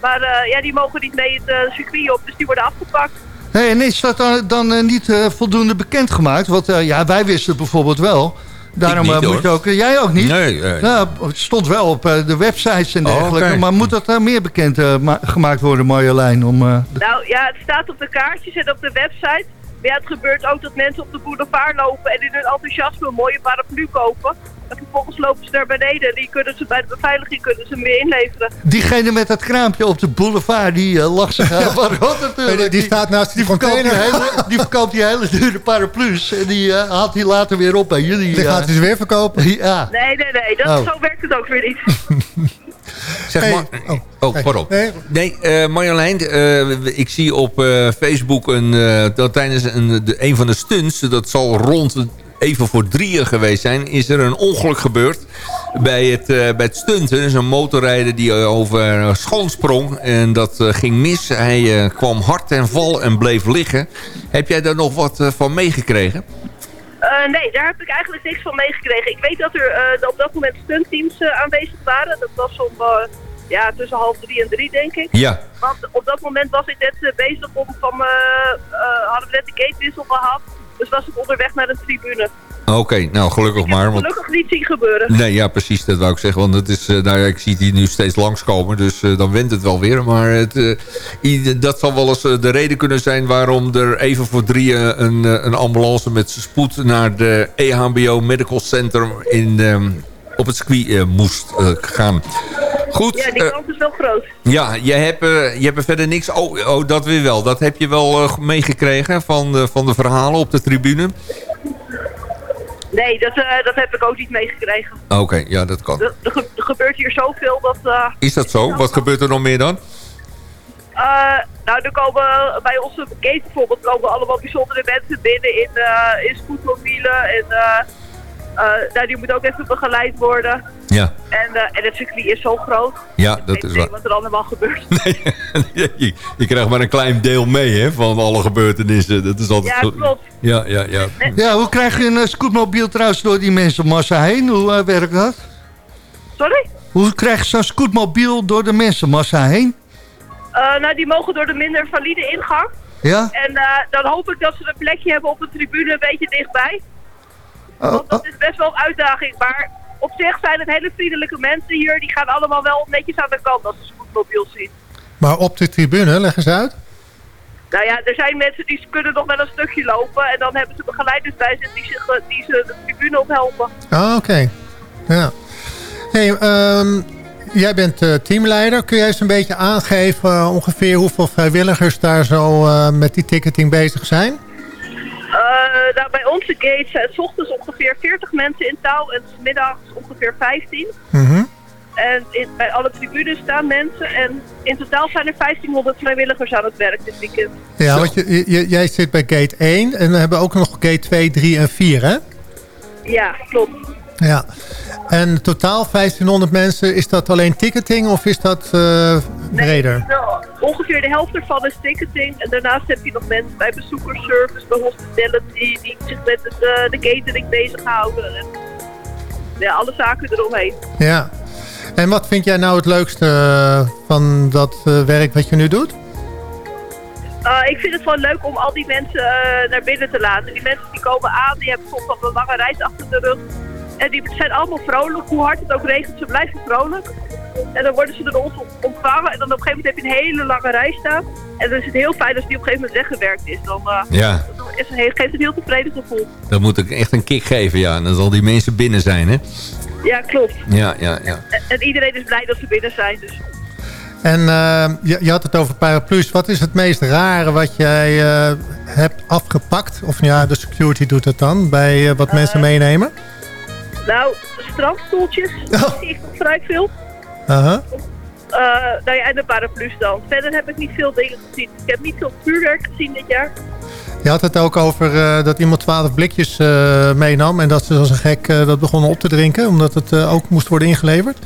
Maar eh, ja, die mogen niet mee het eh, circuit op, dus die worden afgepakt. Hey, en is dat dan, dan eh, niet eh, voldoende bekendgemaakt? Want eh, ja, wij wisten het bijvoorbeeld wel. Daarom niet, moet je ook... jij ook niet? Nee, nee. Nou, het stond wel op eh, de websites en Oh, dergelijke. Maar moet dat meer bekend eh, ma- gemaakt worden, Marjolein? Om, eh, Nou ja, het staat op de kaartjes en op de website. Maar ja, het gebeurt ook dat mensen op de boulevard lopen en in hun enthousiasme een mooie paraplu kopen. En vervolgens lopen ze naar beneden en die kunnen ze bij de beveiliging kunnen ze hem weer inleveren. diegene met dat kraampje op de boulevard, die eh, lag zich aan wat rot natuurlijk. Die, die staat naast die, Die verkoopt die, container. hele, die verkoopt die hele dure paraplu's. En die eh, haalt hij later weer op bij jullie. Die eh. gaat hij ze weer verkopen. ja. Nee, nee, nee, dat, Oh. zo werkt het ook weer niet. Zeg Hey, maar... oh, Oh, hey, pardon. nee. Nee, eh Marjolein, eh, ik zie op eh, Facebook een, eh, dat tijdens een, de, een van de stunts, dat zal rond even voor drieën geweest zijn, is er een ongeluk gebeurd bij het, eh, bij het stunten. Dus een motorrijder die eh, over een schoon sprong en dat eh, ging mis. Hij kwam hard ten val en bleef liggen. Heb jij daar nog wat van meegekregen? Nee, daar heb ik eigenlijk niks van meegekregen. Ik weet dat er op dat moment stuntteams aanwezig waren. Dat was om ja, tussen half drie en drie, denk ik. Ja. Want op dat moment was ik net bezig om van... eh, hadden we net de gatewissel gehad. Dus was ik onderweg naar de tribune. Oké, nou gelukkig maar. Want... Gelukkig niet zien gebeuren. Nee, ja, precies. Dat wou ik zeggen. Want het is, eh, nou ja, ik zie het hier nu steeds langskomen. Dus eh, dan went het wel weer. Maar het, eh, dat zal wel eens de reden kunnen zijn... waarom er even voor drieën een, een ambulance met spoed... naar de EHBO Medical Center in, ehm, op het circuit moest gaan. Goed. Ja, die eh, kans is wel groot. ja, je hebt, eh, je hebt er verder niks... Oh, oh, dat weer wel. Dat heb je wel eh, meegekregen van, de- van de verhalen op de tribune? Nee, dat, dat heb ik ook niet meegekregen. Oké, ja, dat kan. Er, ge- gebeurt hier zoveel dat... Is dat zo? Wat gebeurt er nog meer dan? Nou, er komen bij onze gate bijvoorbeeld komen allemaal bijzondere mensen binnen in, eh in scootmobielen. En nou, die moet ook even begeleid worden. Ja. En, eh, en het circuit is zo groot. Ja, dat is waar. wat er allemaal gebeurt. je, je krijgt maar een klein deel mee hè, van alle gebeurtenissen. Dat is altijd Ja, klopt. Ja, ja, ja. ja, hoe krijg je een eh, scootmobiel trouwens door die mensenmassa heen? Hoe eh, werkt dat? Sorry? Hoe krijg je zo'n scootmobiel door de mensenmassa heen? Eh, nou, die mogen door de minder valide ingang. Ja? En eh, dan hoop ik dat ze een plekje hebben op de tribune een beetje dichtbij. Oh, Want dat is best wel een uitdaging. Maar op zich zijn het hele vriendelijke mensen hier. Die gaan allemaal wel netjes aan de kant als ze scootmobiel zien. Maar op de tribune, leg eens uit. Nou ja, er zijn mensen die kunnen nog wel een stukje lopen. En dan hebben ze begeleiders bij zich die, zich, die ze de tribune ophelpen. Ah, oké. Ja. Hey, ehm, jij bent eh, teamleider. Kun jij eens een beetje aangeven eh, ongeveer hoeveel vrijwilligers daar zo eh, met die ticketing bezig zijn? Eh, nou, bij onze gate zijn het 's ochtends ongeveer 40 mensen in touw en 's middags ongeveer 15. Mhm. En in, bij alle tribunes staan mensen. En in totaal zijn er 1500 vrijwilligers aan het werk dit weekend. Ja, want je, je- jij zit bij gate 1 en we hebben ook nog gate 2, 3 en 4, hè? Ja, klopt. Ja. En totaal 1500 mensen, is dat alleen ticketing of is dat eh, breder? Nou, ongeveer de helft ervan is ticketing. En daarnaast heb je nog mensen bij bezoekersservice, bij hospitality, die zich met het, eh, de catering bezighouden. En, ja, alle zaken eromheen. Ja. En wat vind jij nou het leukste eh, van dat werk wat je nu doet? Uh, ik vind het gewoon leuk om al die mensen uh, naar binnen te laten. Die mensen die komen aan, die hebben soms al een lange reis achter de rug. En die zijn allemaal vrolijk. Hoe hard het ook regent, ze blijven vrolijk. En dan worden ze door ons ontvangen. En dan op een gegeven moment heb je een hele lange reis staan. En dan is het heel fijn als die op een gegeven moment weggewerkt is. Dan, uh, Ja. dan is het, geeft het een heel tevreden gevoel. Dat moet ik echt een kick geven, ja. En dan zal die mensen binnen zijn, hè? Ja, klopt. Ja, ja, ja. En, en iedereen is blij dat ze binnen zijn. Dus. En uh, je, je, had het over paraplu's. Wat is het meest rare wat jij uh, hebt afgepakt? Of ja, de security doet het dan, bij uh, wat mensen meenemen? Nou, strandstoeltjes, oh. zie ik nog vrij veel. Uh -huh. nou ja, en de paraplu's dan. Verder heb ik niet veel dingen gezien. Ik heb niet veel vuurwerk gezien dit jaar. Je had het ook over uh, dat iemand twaalf blikjes uh, meenam... en dat ze als een gek uh, dat begonnen op te drinken... omdat het ook moest worden ingeleverd?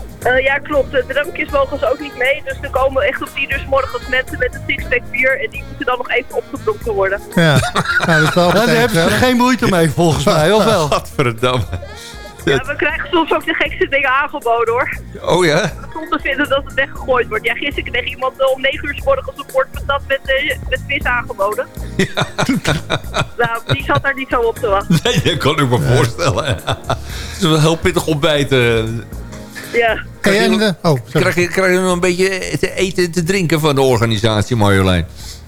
ja, klopt. De drankjes mogen ze ook niet mee. Dus er komen echt op 10 uur 's morgens mensen met een sixpack bier... en die moeten dan nog even opgedronken worden. Ja, nou, dat is wel Daar hebben ze geen moeite mee, volgens mij, of wel? Gadverdamme. Ja, we krijgen soms ook de gekste dingen aangeboden, hoor. Oh ja? Soms te vinden dat het weggegooid wordt. Ja, gisteren kreeg iemand om 9 uur s morgens een bord patat met, uh, met vis aangeboden. Ja. nou, die zat daar niet zo op te wachten. Nee, dat kan ik me voorstellen. Het is wel heel pittig ontbijten. Ja. Krijg je, nog, oh, krijg, je, krijg je nog een beetje te eten en te drinken van de organisatie, Marjolein?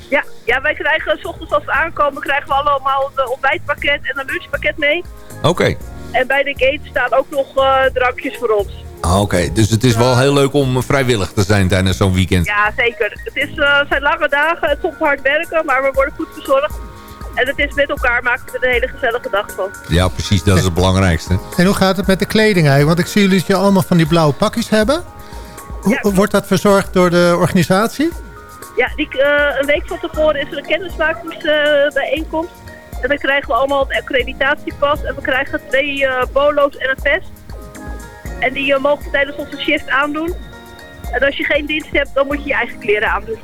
Ja, ja, wij krijgen, s ochtends als we aankomen, krijgen we allemaal een ontbijtpakket en een lunchpakket mee. Oké. Okay. En bij de gate staan ook nog uh, drankjes voor ons. Ah, Oké, okay. dus het is wel heel leuk om vrijwillig te zijn tijdens zo'n weekend. Ja, zeker. Het is, uh, zijn lange dagen, het is soms hard werken, maar we worden goed verzorgd. En het is met elkaar maken we er een hele gezellige dag van. Ja, precies. Dat is het belangrijkste. En hoe gaat het met de kleding eigenlijk? Want ik zie jullie dat je allemaal van die blauwe pakjes hebben. Ja, Wordt dat verzorgd door de organisatie? Ja, die, uh, een week van tevoren is er een kennismakingsbijeenkomst. En dan krijgen we allemaal het accreditatiepas. En we krijgen twee uh, polo's en een vest. En die uh, mogen we tijdens onze shift aandoen. En als je geen dienst hebt, dan moet je je eigen kleren aandoen.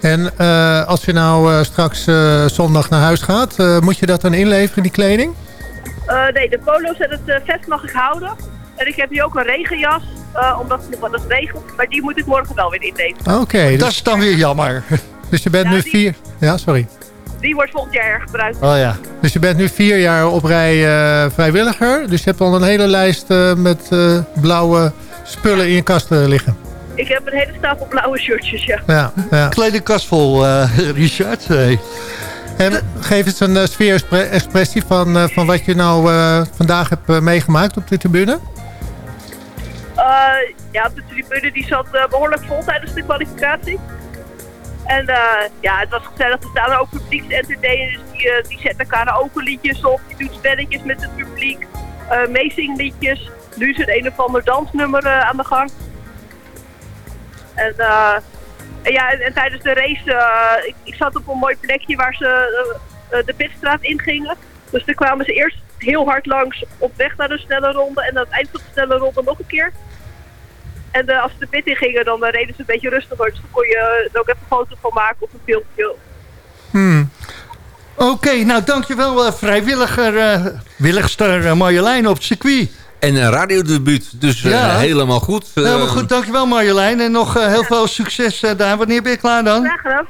En uh, als je nou straks zondag naar huis gaat, moet je dat dan inleveren, die kleding? nee, de polo's en het vest mag ik houden. En ik heb hier ook een regenjas, omdat het nog wel eens regent. Maar die moet ik morgen wel weer inleveren. Oké. Okay, dus... Dat is dan weer jammer. Dus je bent ja, nu die... vier... Ja, sorry. Die wordt volgend jaar gebruikt. Oh ja. Dus je bent nu vier jaar op rij uh, vrijwilliger. Dus je hebt al een hele lijst uh, met uh, blauwe spullen in je kast liggen. Ik heb een hele stapel blauwe shirtjes, ja. ja, ja. Kledingkast vol, Richard. Hey. En geef eens een sfeer-expressie van, van wat je nou vandaag hebt meegemaakt op de tribune. ja, de tribune die zat behoorlijk vol tijdens de kwalificatie. En uh, ja, het was gezellig. Er staan ook publieksentertainers die, uh, die zetten karaoke-liedjes op. Die doen spelletjes met het publiek. Uh, meezingliedjes. Nu is er een of ander dansnummer aan de gang. En, ja, en, en, tijdens de race, ik, ik, zat op een mooi plekje waar ze de pitstraat ingingen. Dus daar kwamen ze eerst heel hard langs op weg naar de snelle ronde. En aan het eind van de snelle ronde nog een keer. En uh, als ze de pit in gingen, dan uh, reden ze een beetje rustiger. Dus dan kon je er ook even een foto van maken of een filmpje. Hmm. Oké, okay, nou dankjewel uh, vrijwilliger, willigster Marjolein op het circuit. En een radiodebuut, dus ja. helemaal goed. Helemaal goed, dankjewel Marjolein. En nog heel ja. veel succes daar. Wanneer ben je klaar dan? Graag gedaan.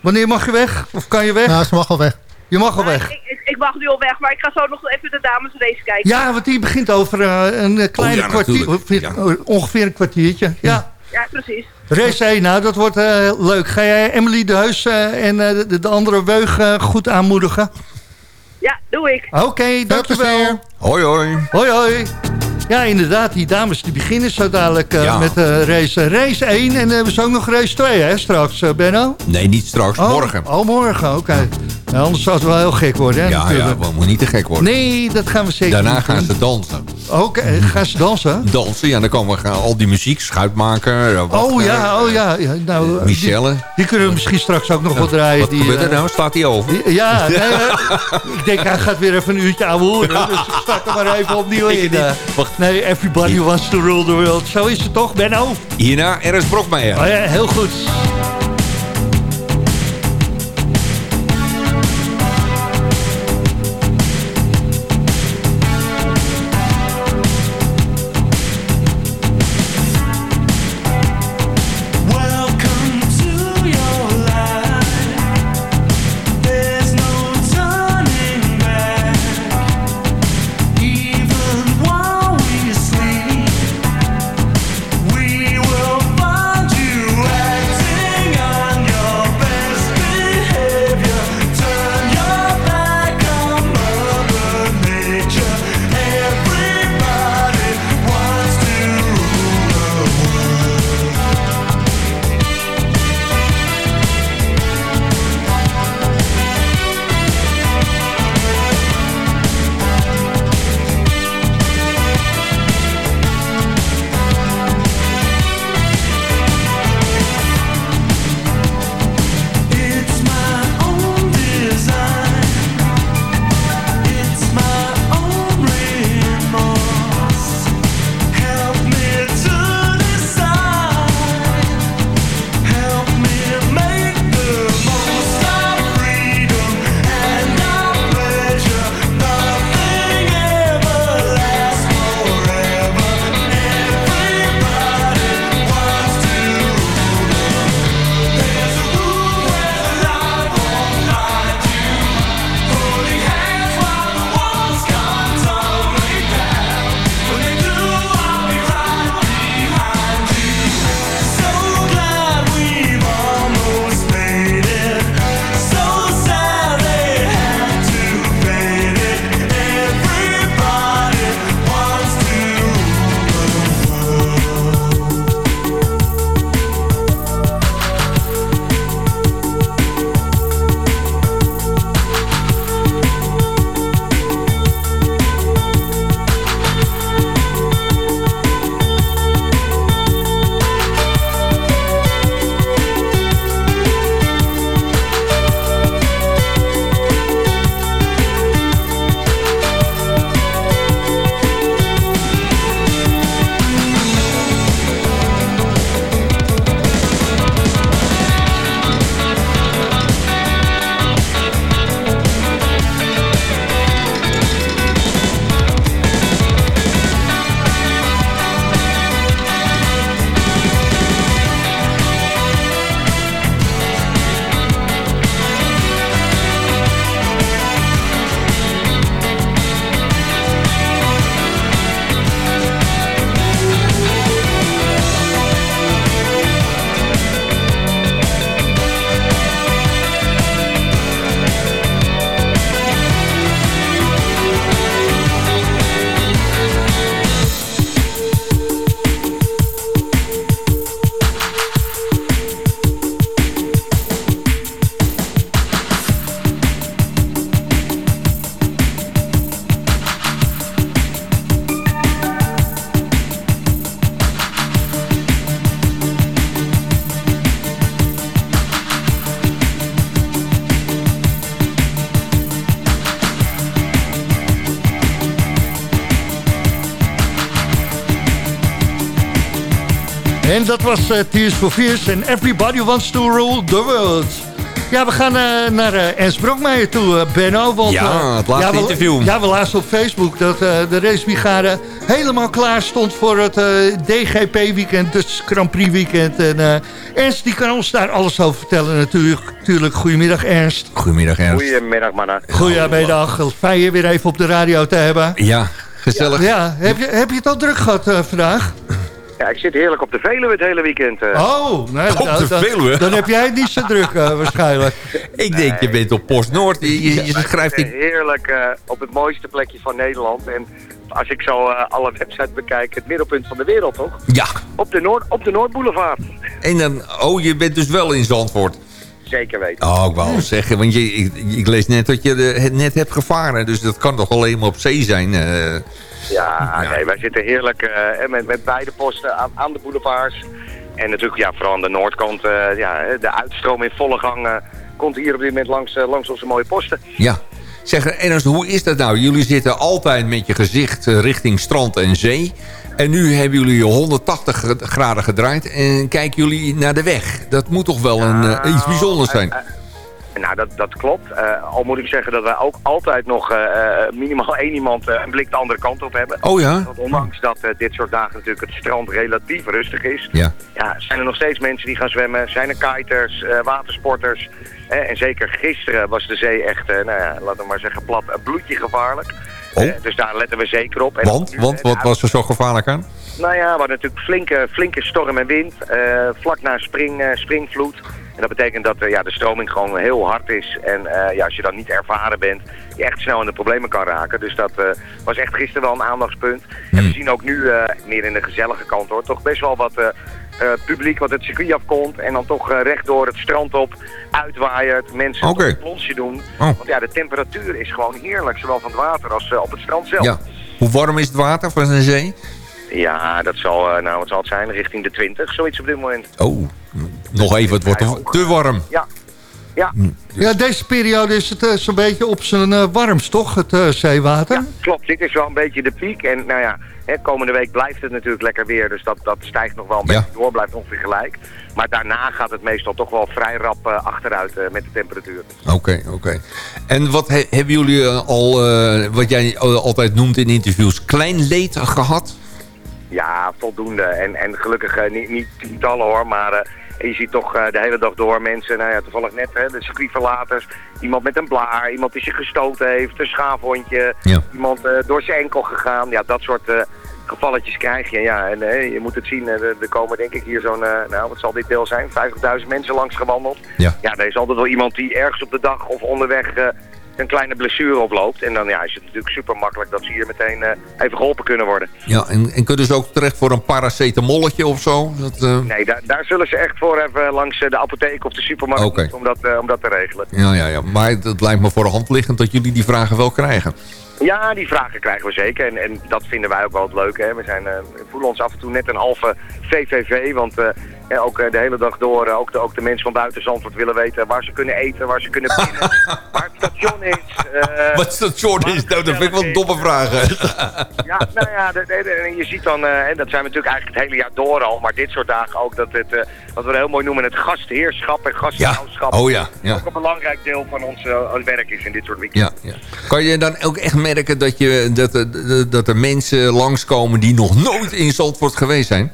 Wanneer mag je weg? Of kan je weg? Ja, ze mag al weg. Je mag al weg. Ik, ik, ik, mag nu al weg, maar ik ga zo nog even de damesrace kijken. Ja, want die begint over uh, een kleine oh, ja, kwartier. Ja. Ongeveer een kwartiertje. Ja, ja precies. Race 1, nou dat wordt uh, leuk. Ga jij Emily de Heus uh, en de, de, andere Weug goed aanmoedigen? Ja, doe ik. Oké, okay, dankjewel. Hoi hoi. Hoi hoi. Ja, inderdaad. Die dames die beginnen zo dadelijk eh, Ja. met eh, race, race 1. En dan hebben ze ook nog race 2, hè, straks, eh, Benno? Nee, niet straks, Oh, morgen. Oh, morgen, oké. Nou, anders zou het wel heel gek worden, hè, Ja, ja, we moeten niet te gek worden. Nee, dat gaan we zeker Daarna gaan ze dansen. Oké, eh, gaan ze dansen? Dansen, ja, dan komen we al die muziek, Schuitmaker, eh, Oh ja, oh ja. ja nou, eh, Michelle. Die, die kunnen we misschien straks ook nog wel draaien. Wat die, gebeurt er eh, nou? Staat hij over? die- Ja, nee, eh, ik denk hij gaat weer even een uurtje ouwe horen. Dus ik start er maar even opnieuw in. eh. Nee, everybody wants to rule the world. Zo is het toch, Benno? Hierna Ernst Brokmeijer. Oh ja, heel goed. Dat was eh, Tears for Fears en Everybody Wants to Rule the World. Ja, we gaan eh, naar eh Ernst Brokmeijer toe, eh, Benno. Want, Ja, het laatste we- interview. Ja, we lazen op Facebook dat eh, de racebrigade helemaal klaar stond voor het eh, DGP-weekend, dus Grand Prix-weekend. En eh, Ernst, die kan ons daar alles over vertellen natuurlijk. natuurlijk. Goedemiddag, Ernst. Goedemiddag Ernst. Goedemiddag, mannen. Goedemiddag. Fijn je weer even op de radio te hebben. Ja, gezellig. Ja, heb je, heb je het al druk gehad eh, vandaag? Ja, ik zit heerlijk op de Veluwe het hele weekend. eh. Oh, nee, Op dan- de dan- Veluwe? Dan heb jij het niet zo druk eh, waarschijnlijk. Ik denk, je bent op Post Noord. Je, je, schrijft in... heerlijk eh, op het mooiste plekje van Nederland. En als ik zo alle websites bekijk, het middelpunt van de wereld, toch? Ja. Op de, Noord, op de Noordboulevard. En dan, oh, je bent dus wel in Zandvoort. Zeker weten. Oh, ik wou wel zeggen, want je, ik, ik lees net dat je het net hebt gevaren. Dus dat kan toch alleen maar op zee zijn. eh. Ja, nee, wij zitten heerlijk eh, met, met beide posten aan, aan de boulevards. En natuurlijk, ja, vooral aan de noordkant, eh, ja, de uitstroom in volle gang eh, komt hier op dit moment langs, langs onze mooie posten. Ja. Zeg, Ernst, hoe is dat nou? Jullie zitten altijd met je gezicht richting strand en zee. En nu hebben jullie je 180 gra- graden gedraaid en kijken jullie naar de weg. Dat moet toch wel een, iets bijzonders zijn? Nou, dat, dat klopt. Eh, al moet ik zeggen dat wij ook altijd nog eh, eh, minimaal één iemand een blik de andere kant op hebben. Oh ja? Want ondanks dat dit soort dagen natuurlijk het strand relatief rustig is, Ja. ja, zijn er nog steeds mensen die gaan zwemmen. Zijn er kiters, watersporters. En zeker gisteren was de zee echt, nou ja, laten we maar zeggen plat, bloedje gevaarlijk. Oh. Dus daar letten we zeker op. En Want, want wat was er zo gevaarlijk aan? nou ja, we hadden natuurlijk flinke, flinke storm en wind. vlak na spring, springvloed. En dat betekent dat eh, ja, de stroming gewoon heel hard is. En eh, ja, als je dan niet ervaren bent, je echt snel in de problemen kan raken. Dus dat eh, was echt gisteren wel een aandachtspunt. En we zien ook nu, meer in de gezellige kant hoor, toch best wel wat... publiek wat het circuit afkomt en dan toch eh, rechtdoor het strand op uitwaaiert, mensen Oké. een plonsje doen. Oh. Want ja, de temperatuur is gewoon heerlijk, zowel van het water als op het strand zelf. Ja. Hoe warm is het water van de zee? Ja, dat zal, nou, wat zal het zijn? Richting de 20, zoiets op dit moment. Oh, nog even, het wordt te warm. Ja. Ja, Ja, deze periode is het eh, zo'n beetje op zijn eh, warmst, toch? Het eh, zeewater? klopt. Dit is wel een beetje de piek. En nou ja, hè, komende week blijft het natuurlijk lekker weer. Dus dat, dat stijgt nog wel een Ja. beetje door, blijft ongeveer gelijk. Maar daarna gaat het meestal toch wel vrij rap eh, achteruit eh, met de temperatuur. Oké, oké. En wat he- hebben jullie al, eh, wat jij altijd noemt in interviews, klein leed gehad? Ja, voldoende. En, en gelukkig niet, niet tientallen hoor, maar je ziet toch eh, de hele dag door mensen, nou ja, toevallig net hè, de circuitverlaters, iemand met een blaar, iemand die zich gestoten heeft, een schaafhondje, Ja. iemand eh, door zijn enkel gegaan. Ja, dat soort eh, gevalletjes krijg je. Ja, en eh, je moet het zien, er komen denk ik hier zo'n, nou wat zal dit deel zijn, 50.000 mensen langs gewandeld. Ja. Ja, er is altijd wel iemand die ergens op de dag of onderweg een kleine blessure oploopt. En dan ja, is het natuurlijk super makkelijk dat ze hier meteen eh, even geholpen kunnen worden. Ja, en, en kunnen ze ook terecht voor een paracetamolletje of zo? Dat, eh, Nee, daar, daar zullen ze echt voor even langs eh, de apotheek of de supermarkt om, dat, om dat te regelen. Ja, ja, ja. Maar het lijkt me voor de hand liggend dat jullie die vragen wel krijgen. Ja, die vragen krijgen we zeker. En, en dat vinden wij ook wel het leuke. Hè. We, zijn, we voelen ons af en toe net een halve VVV. Want ook eh, de hele dag door, eh, ook, de, ook de mensen van buiten Zandvoort willen weten waar ze kunnen eten, waar ze kunnen pinnen, waar het station is. eh, Wat station is? Nou, dat vind ik wel een domme vragen. Ja, nou ja, de- de- de- je ziet dan, en dat zijn we natuurlijk eigenlijk het hele jaar door al, maar dit soort dagen ook, dat het, eh, wat we heel mooi noemen, het gastheerschap en gastvrouwschap. Oh ja, ja. Ook een belangrijk deel van ons werk is in dit soort weekends. Ja, ja. Kan je dan ook echt merken dat, je, dat, dat er mensen langskomen die nog nooit in Zandvoort geweest zijn?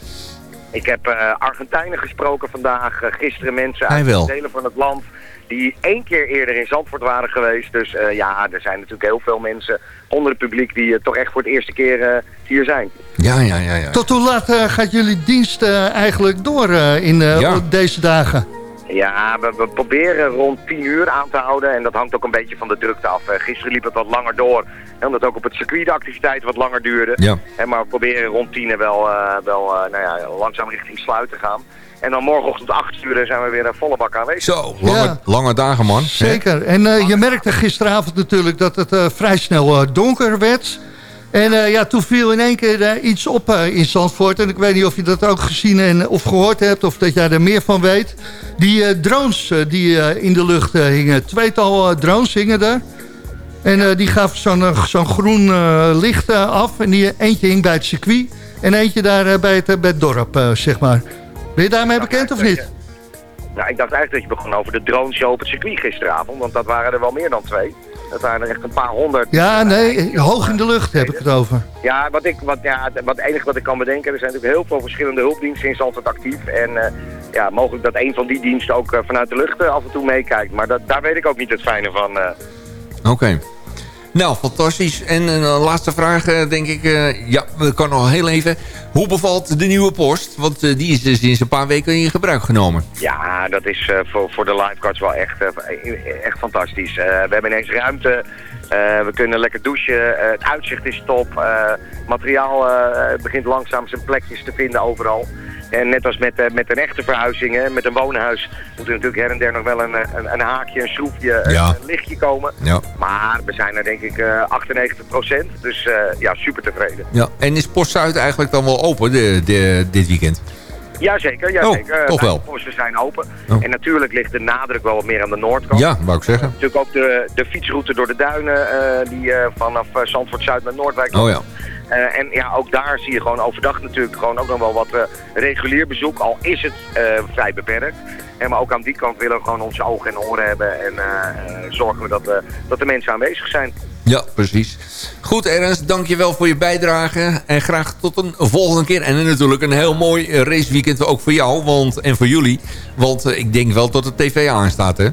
Ik heb eh, Argentijnen gesproken vandaag, eh, gisteren mensen uit delen van het land die één keer eerder in Zandvoort waren geweest. Dus eh, ja, er zijn natuurlijk heel veel mensen onder het publiek die toch echt voor het eerste keer eh, hier zijn. Ja, ja, ja. ja. Tot hoe laat eh, gaat jullie dienst eh, eigenlijk door eh, in eh, Ja. deze dagen? Ja, we, we proberen rond 10 uur aan te houden en dat hangt ook een beetje van de drukte af. Eh, gisteren liep het wat langer door, omdat ook op het circuit de activiteit wat langer duurde. Ja. Hè, maar we proberen rond 10 uur wel, eh, wel eh, nou ja, langzaam richting sluit te gaan. En dan morgenochtend 8 uur zijn we weer een volle bak aanwezig. Zo, lange, Ja. lange dagen, man. Zeker. En eh, je merkte gisteravond natuurlijk dat het eh, vrij snel donker werd. En eh, ja, toen viel in één keer eh, iets op eh, in Zandvoort. En ik weet niet of je dat ook gezien en, of gehoord hebt... of dat jij er meer van weet. Die drones die in de lucht hingen. Tweetal drones hingen er. En die gaven zo'n zo'n groen licht af. En die, eentje hing bij het circuit. En eentje daar bij, het, bij het dorp, zeg maar. Ben je daarmee bekend of niet? Nou, ik dacht eigenlijk dat je begon over de droneshow op het circuit gisteravond. Want dat waren er wel meer dan twee. Dat waren er echt een paar honderd. Ja, nee, hoog in de lucht heb ik het over. Ja, wat ik, wat, ja, wat het enige wat ik kan bedenken, er zijn natuurlijk heel veel verschillende hulpdiensten in Zandvoort actief. En eh, ja, mogelijk dat een van die diensten ook eh, vanuit de lucht eh, af en toe meekijkt. Maar dat, daar weet ik ook niet het fijne van. eh. Oké. Nou, fantastisch. En een eh, laatste vraag, eh, denk ik. eh, ja, we kan nog heel even. Hoe bevalt de nieuwe post? Want die is dus sinds een paar weken in gebruik genomen. Ja, dat is voor, voor de lifeguards wel echt, eh, echt fantastisch. We hebben ineens ruimte we kunnen lekker douchen, het uitzicht is top, materiaal begint langzaam zijn plekjes te vinden overal. En net als met, eh, met een echte verhuizing, hè, met een woonhuis, moet er natuurlijk her en der nog wel een, een, een haakje, een schroefje, een- Ja. een lichtje komen. Ja. Maar we zijn er denk ik eh 98% dus eh, ja, super tevreden. Ja. En is Post Zuid eigenlijk dan wel open de, de, dit weekend? Jazeker, Oh, jazeker. toch wel. Posten zijn open. Oh. En natuurlijk ligt de nadruk wel wat meer aan de noordkant. Ja, wou ik zeggen. Natuurlijk ook de, de fietsroute door de duinen, eh, die eh, vanaf eh, Zandvoort Zuid naar Noordwijk Oh ja. Eh, en ja, ook daar zie je gewoon overdag natuurlijk gewoon ook nog wel wat eh, regulier bezoek, al is het eh, vrij beperkt. En maar ook aan die kant willen we gewoon onze ogen en oren hebben en zorgen we dat, dat de mensen aanwezig zijn. Ja, precies. Goed, Ernst, dankjewel voor je bijdrage. En graag tot een volgende keer. En natuurlijk een heel mooi raceweekend ook voor jou want, en voor jullie. Want ik denk wel dat de tv aanstaat, hè?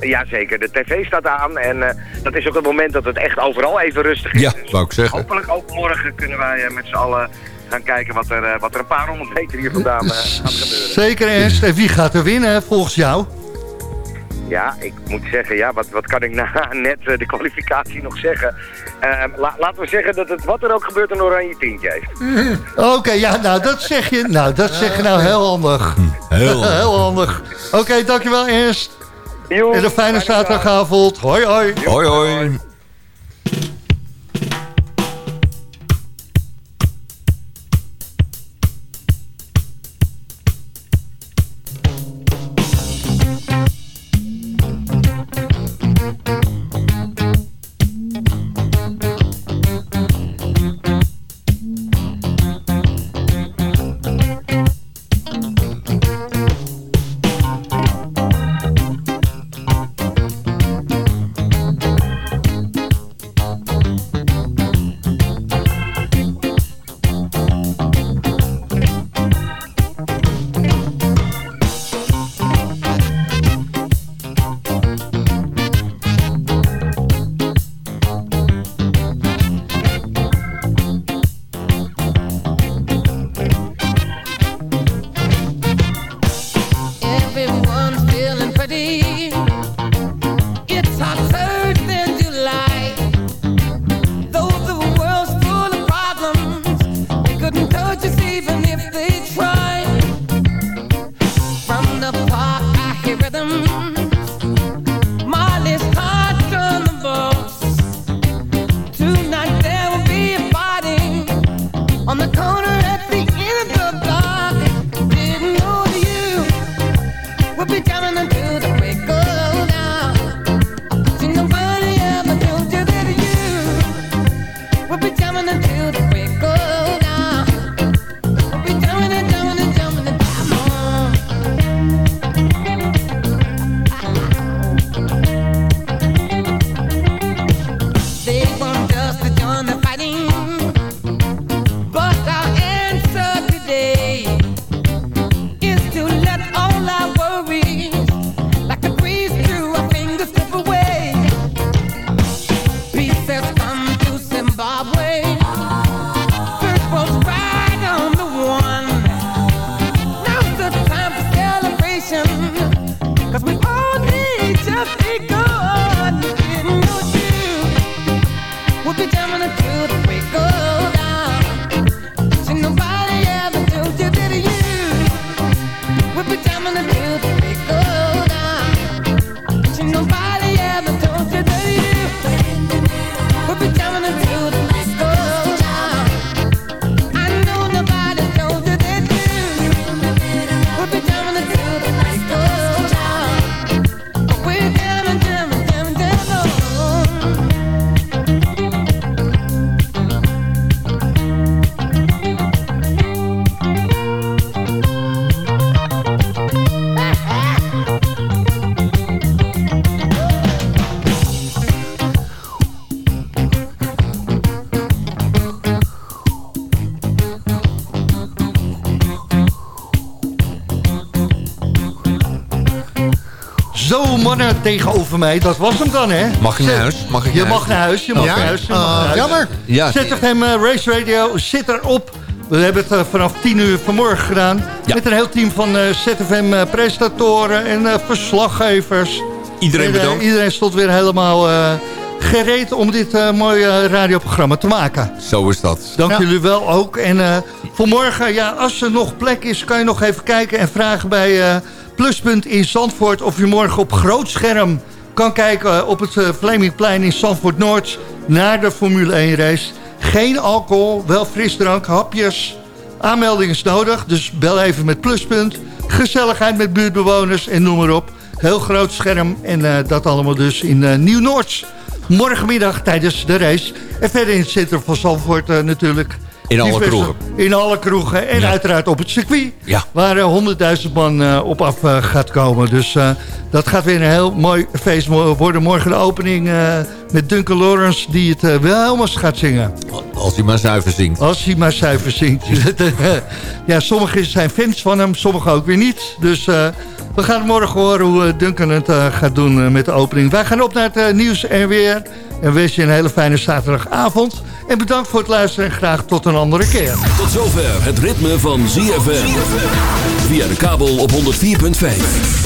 Jazeker, de tv staat aan en eh, dat is ook het moment dat het echt overal even rustig is. Ja, Dus wou ik zeggen. hopelijk ook morgen kunnen wij eh, met z'n allen gaan kijken wat er, eh, wat er een paar honderd meter hier vandaan eh, gaat gebeuren. Zeker Ernst. En wie gaat er winnen volgens jou? Ja, ik moet zeggen, ja, wat, wat kan ik na net eh, de kwalificatie nog zeggen? Ehm, la- laten we zeggen dat het wat er ook gebeurt een oranje tientje heeft. Oké, ja, nou dat zeg je, nou, dat zeg je nou heel handig. Heel heel handig. Oké, dankjewel Ernst. En een fijne zaterdagavond. Hoi, hoi. Hoi, hoi. Everyone's even if mannen tegenover mij, dat was hem dan, hè? Mag je naar huis? Mag ik je naar mag huis? naar huis, je mag Ja? naar huis. Je mag Ah, naar huis. jammer. Ja, ZFM eh, Race Radio zit erop. We hebben het eh, vanaf 10 uur vanmorgen gedaan. Met een heel team van eh, ZFM-presentatoren en eh, verslaggevers. Iedereen En, bedankt. iedereen stond weer helemaal eh, gereed om dit eh, mooie radioprogramma te maken. Zo is dat. Dank Ja. jullie wel ook. En eh vanmorgen, ja, als er nog plek is, kan je nog even kijken en vragen bij eh, Pluspunt in Zandvoort of je morgen op groot scherm kan kijken eh, op het eh, Vlemingplein in Zandvoort Noord naar de Formule 1 race. Geen alcohol, wel frisdrank, hapjes. Aanmelding is nodig, dus bel even met Pluspunt. Gezelligheid met buurtbewoners en noem maar op. Heel groot scherm en eh, dat allemaal dus in eh, Nieuw-Noords. Morgenmiddag tijdens de race. En verder in het centrum van Zandvoort eh, natuurlijk. In alle kroegen. In alle kroegen. En Ja. uiteraard op het circuit. Ja. Waar eh, 100.000 man eh, op af eh, gaat komen. Dus dat gaat weer een heel mooi feest worden. Morgen de opening met Duncan Lawrence. Die het eh, wel helemaal gaat zingen. Als hij maar zuiver zingt. Als hij maar zuiver zingt. ja, sommigen zijn fans van hem. Sommigen ook weer niet. Dus eh, we gaan morgen horen hoe eh, Duncan het gaat doen met de opening. Wij gaan op naar het nieuws en weer. En wens je een hele fijne zaterdagavond. En bedankt voor het luisteren en graag tot een andere keer. Tot zover het ritme van ZFM. Via de kabel op 104.5.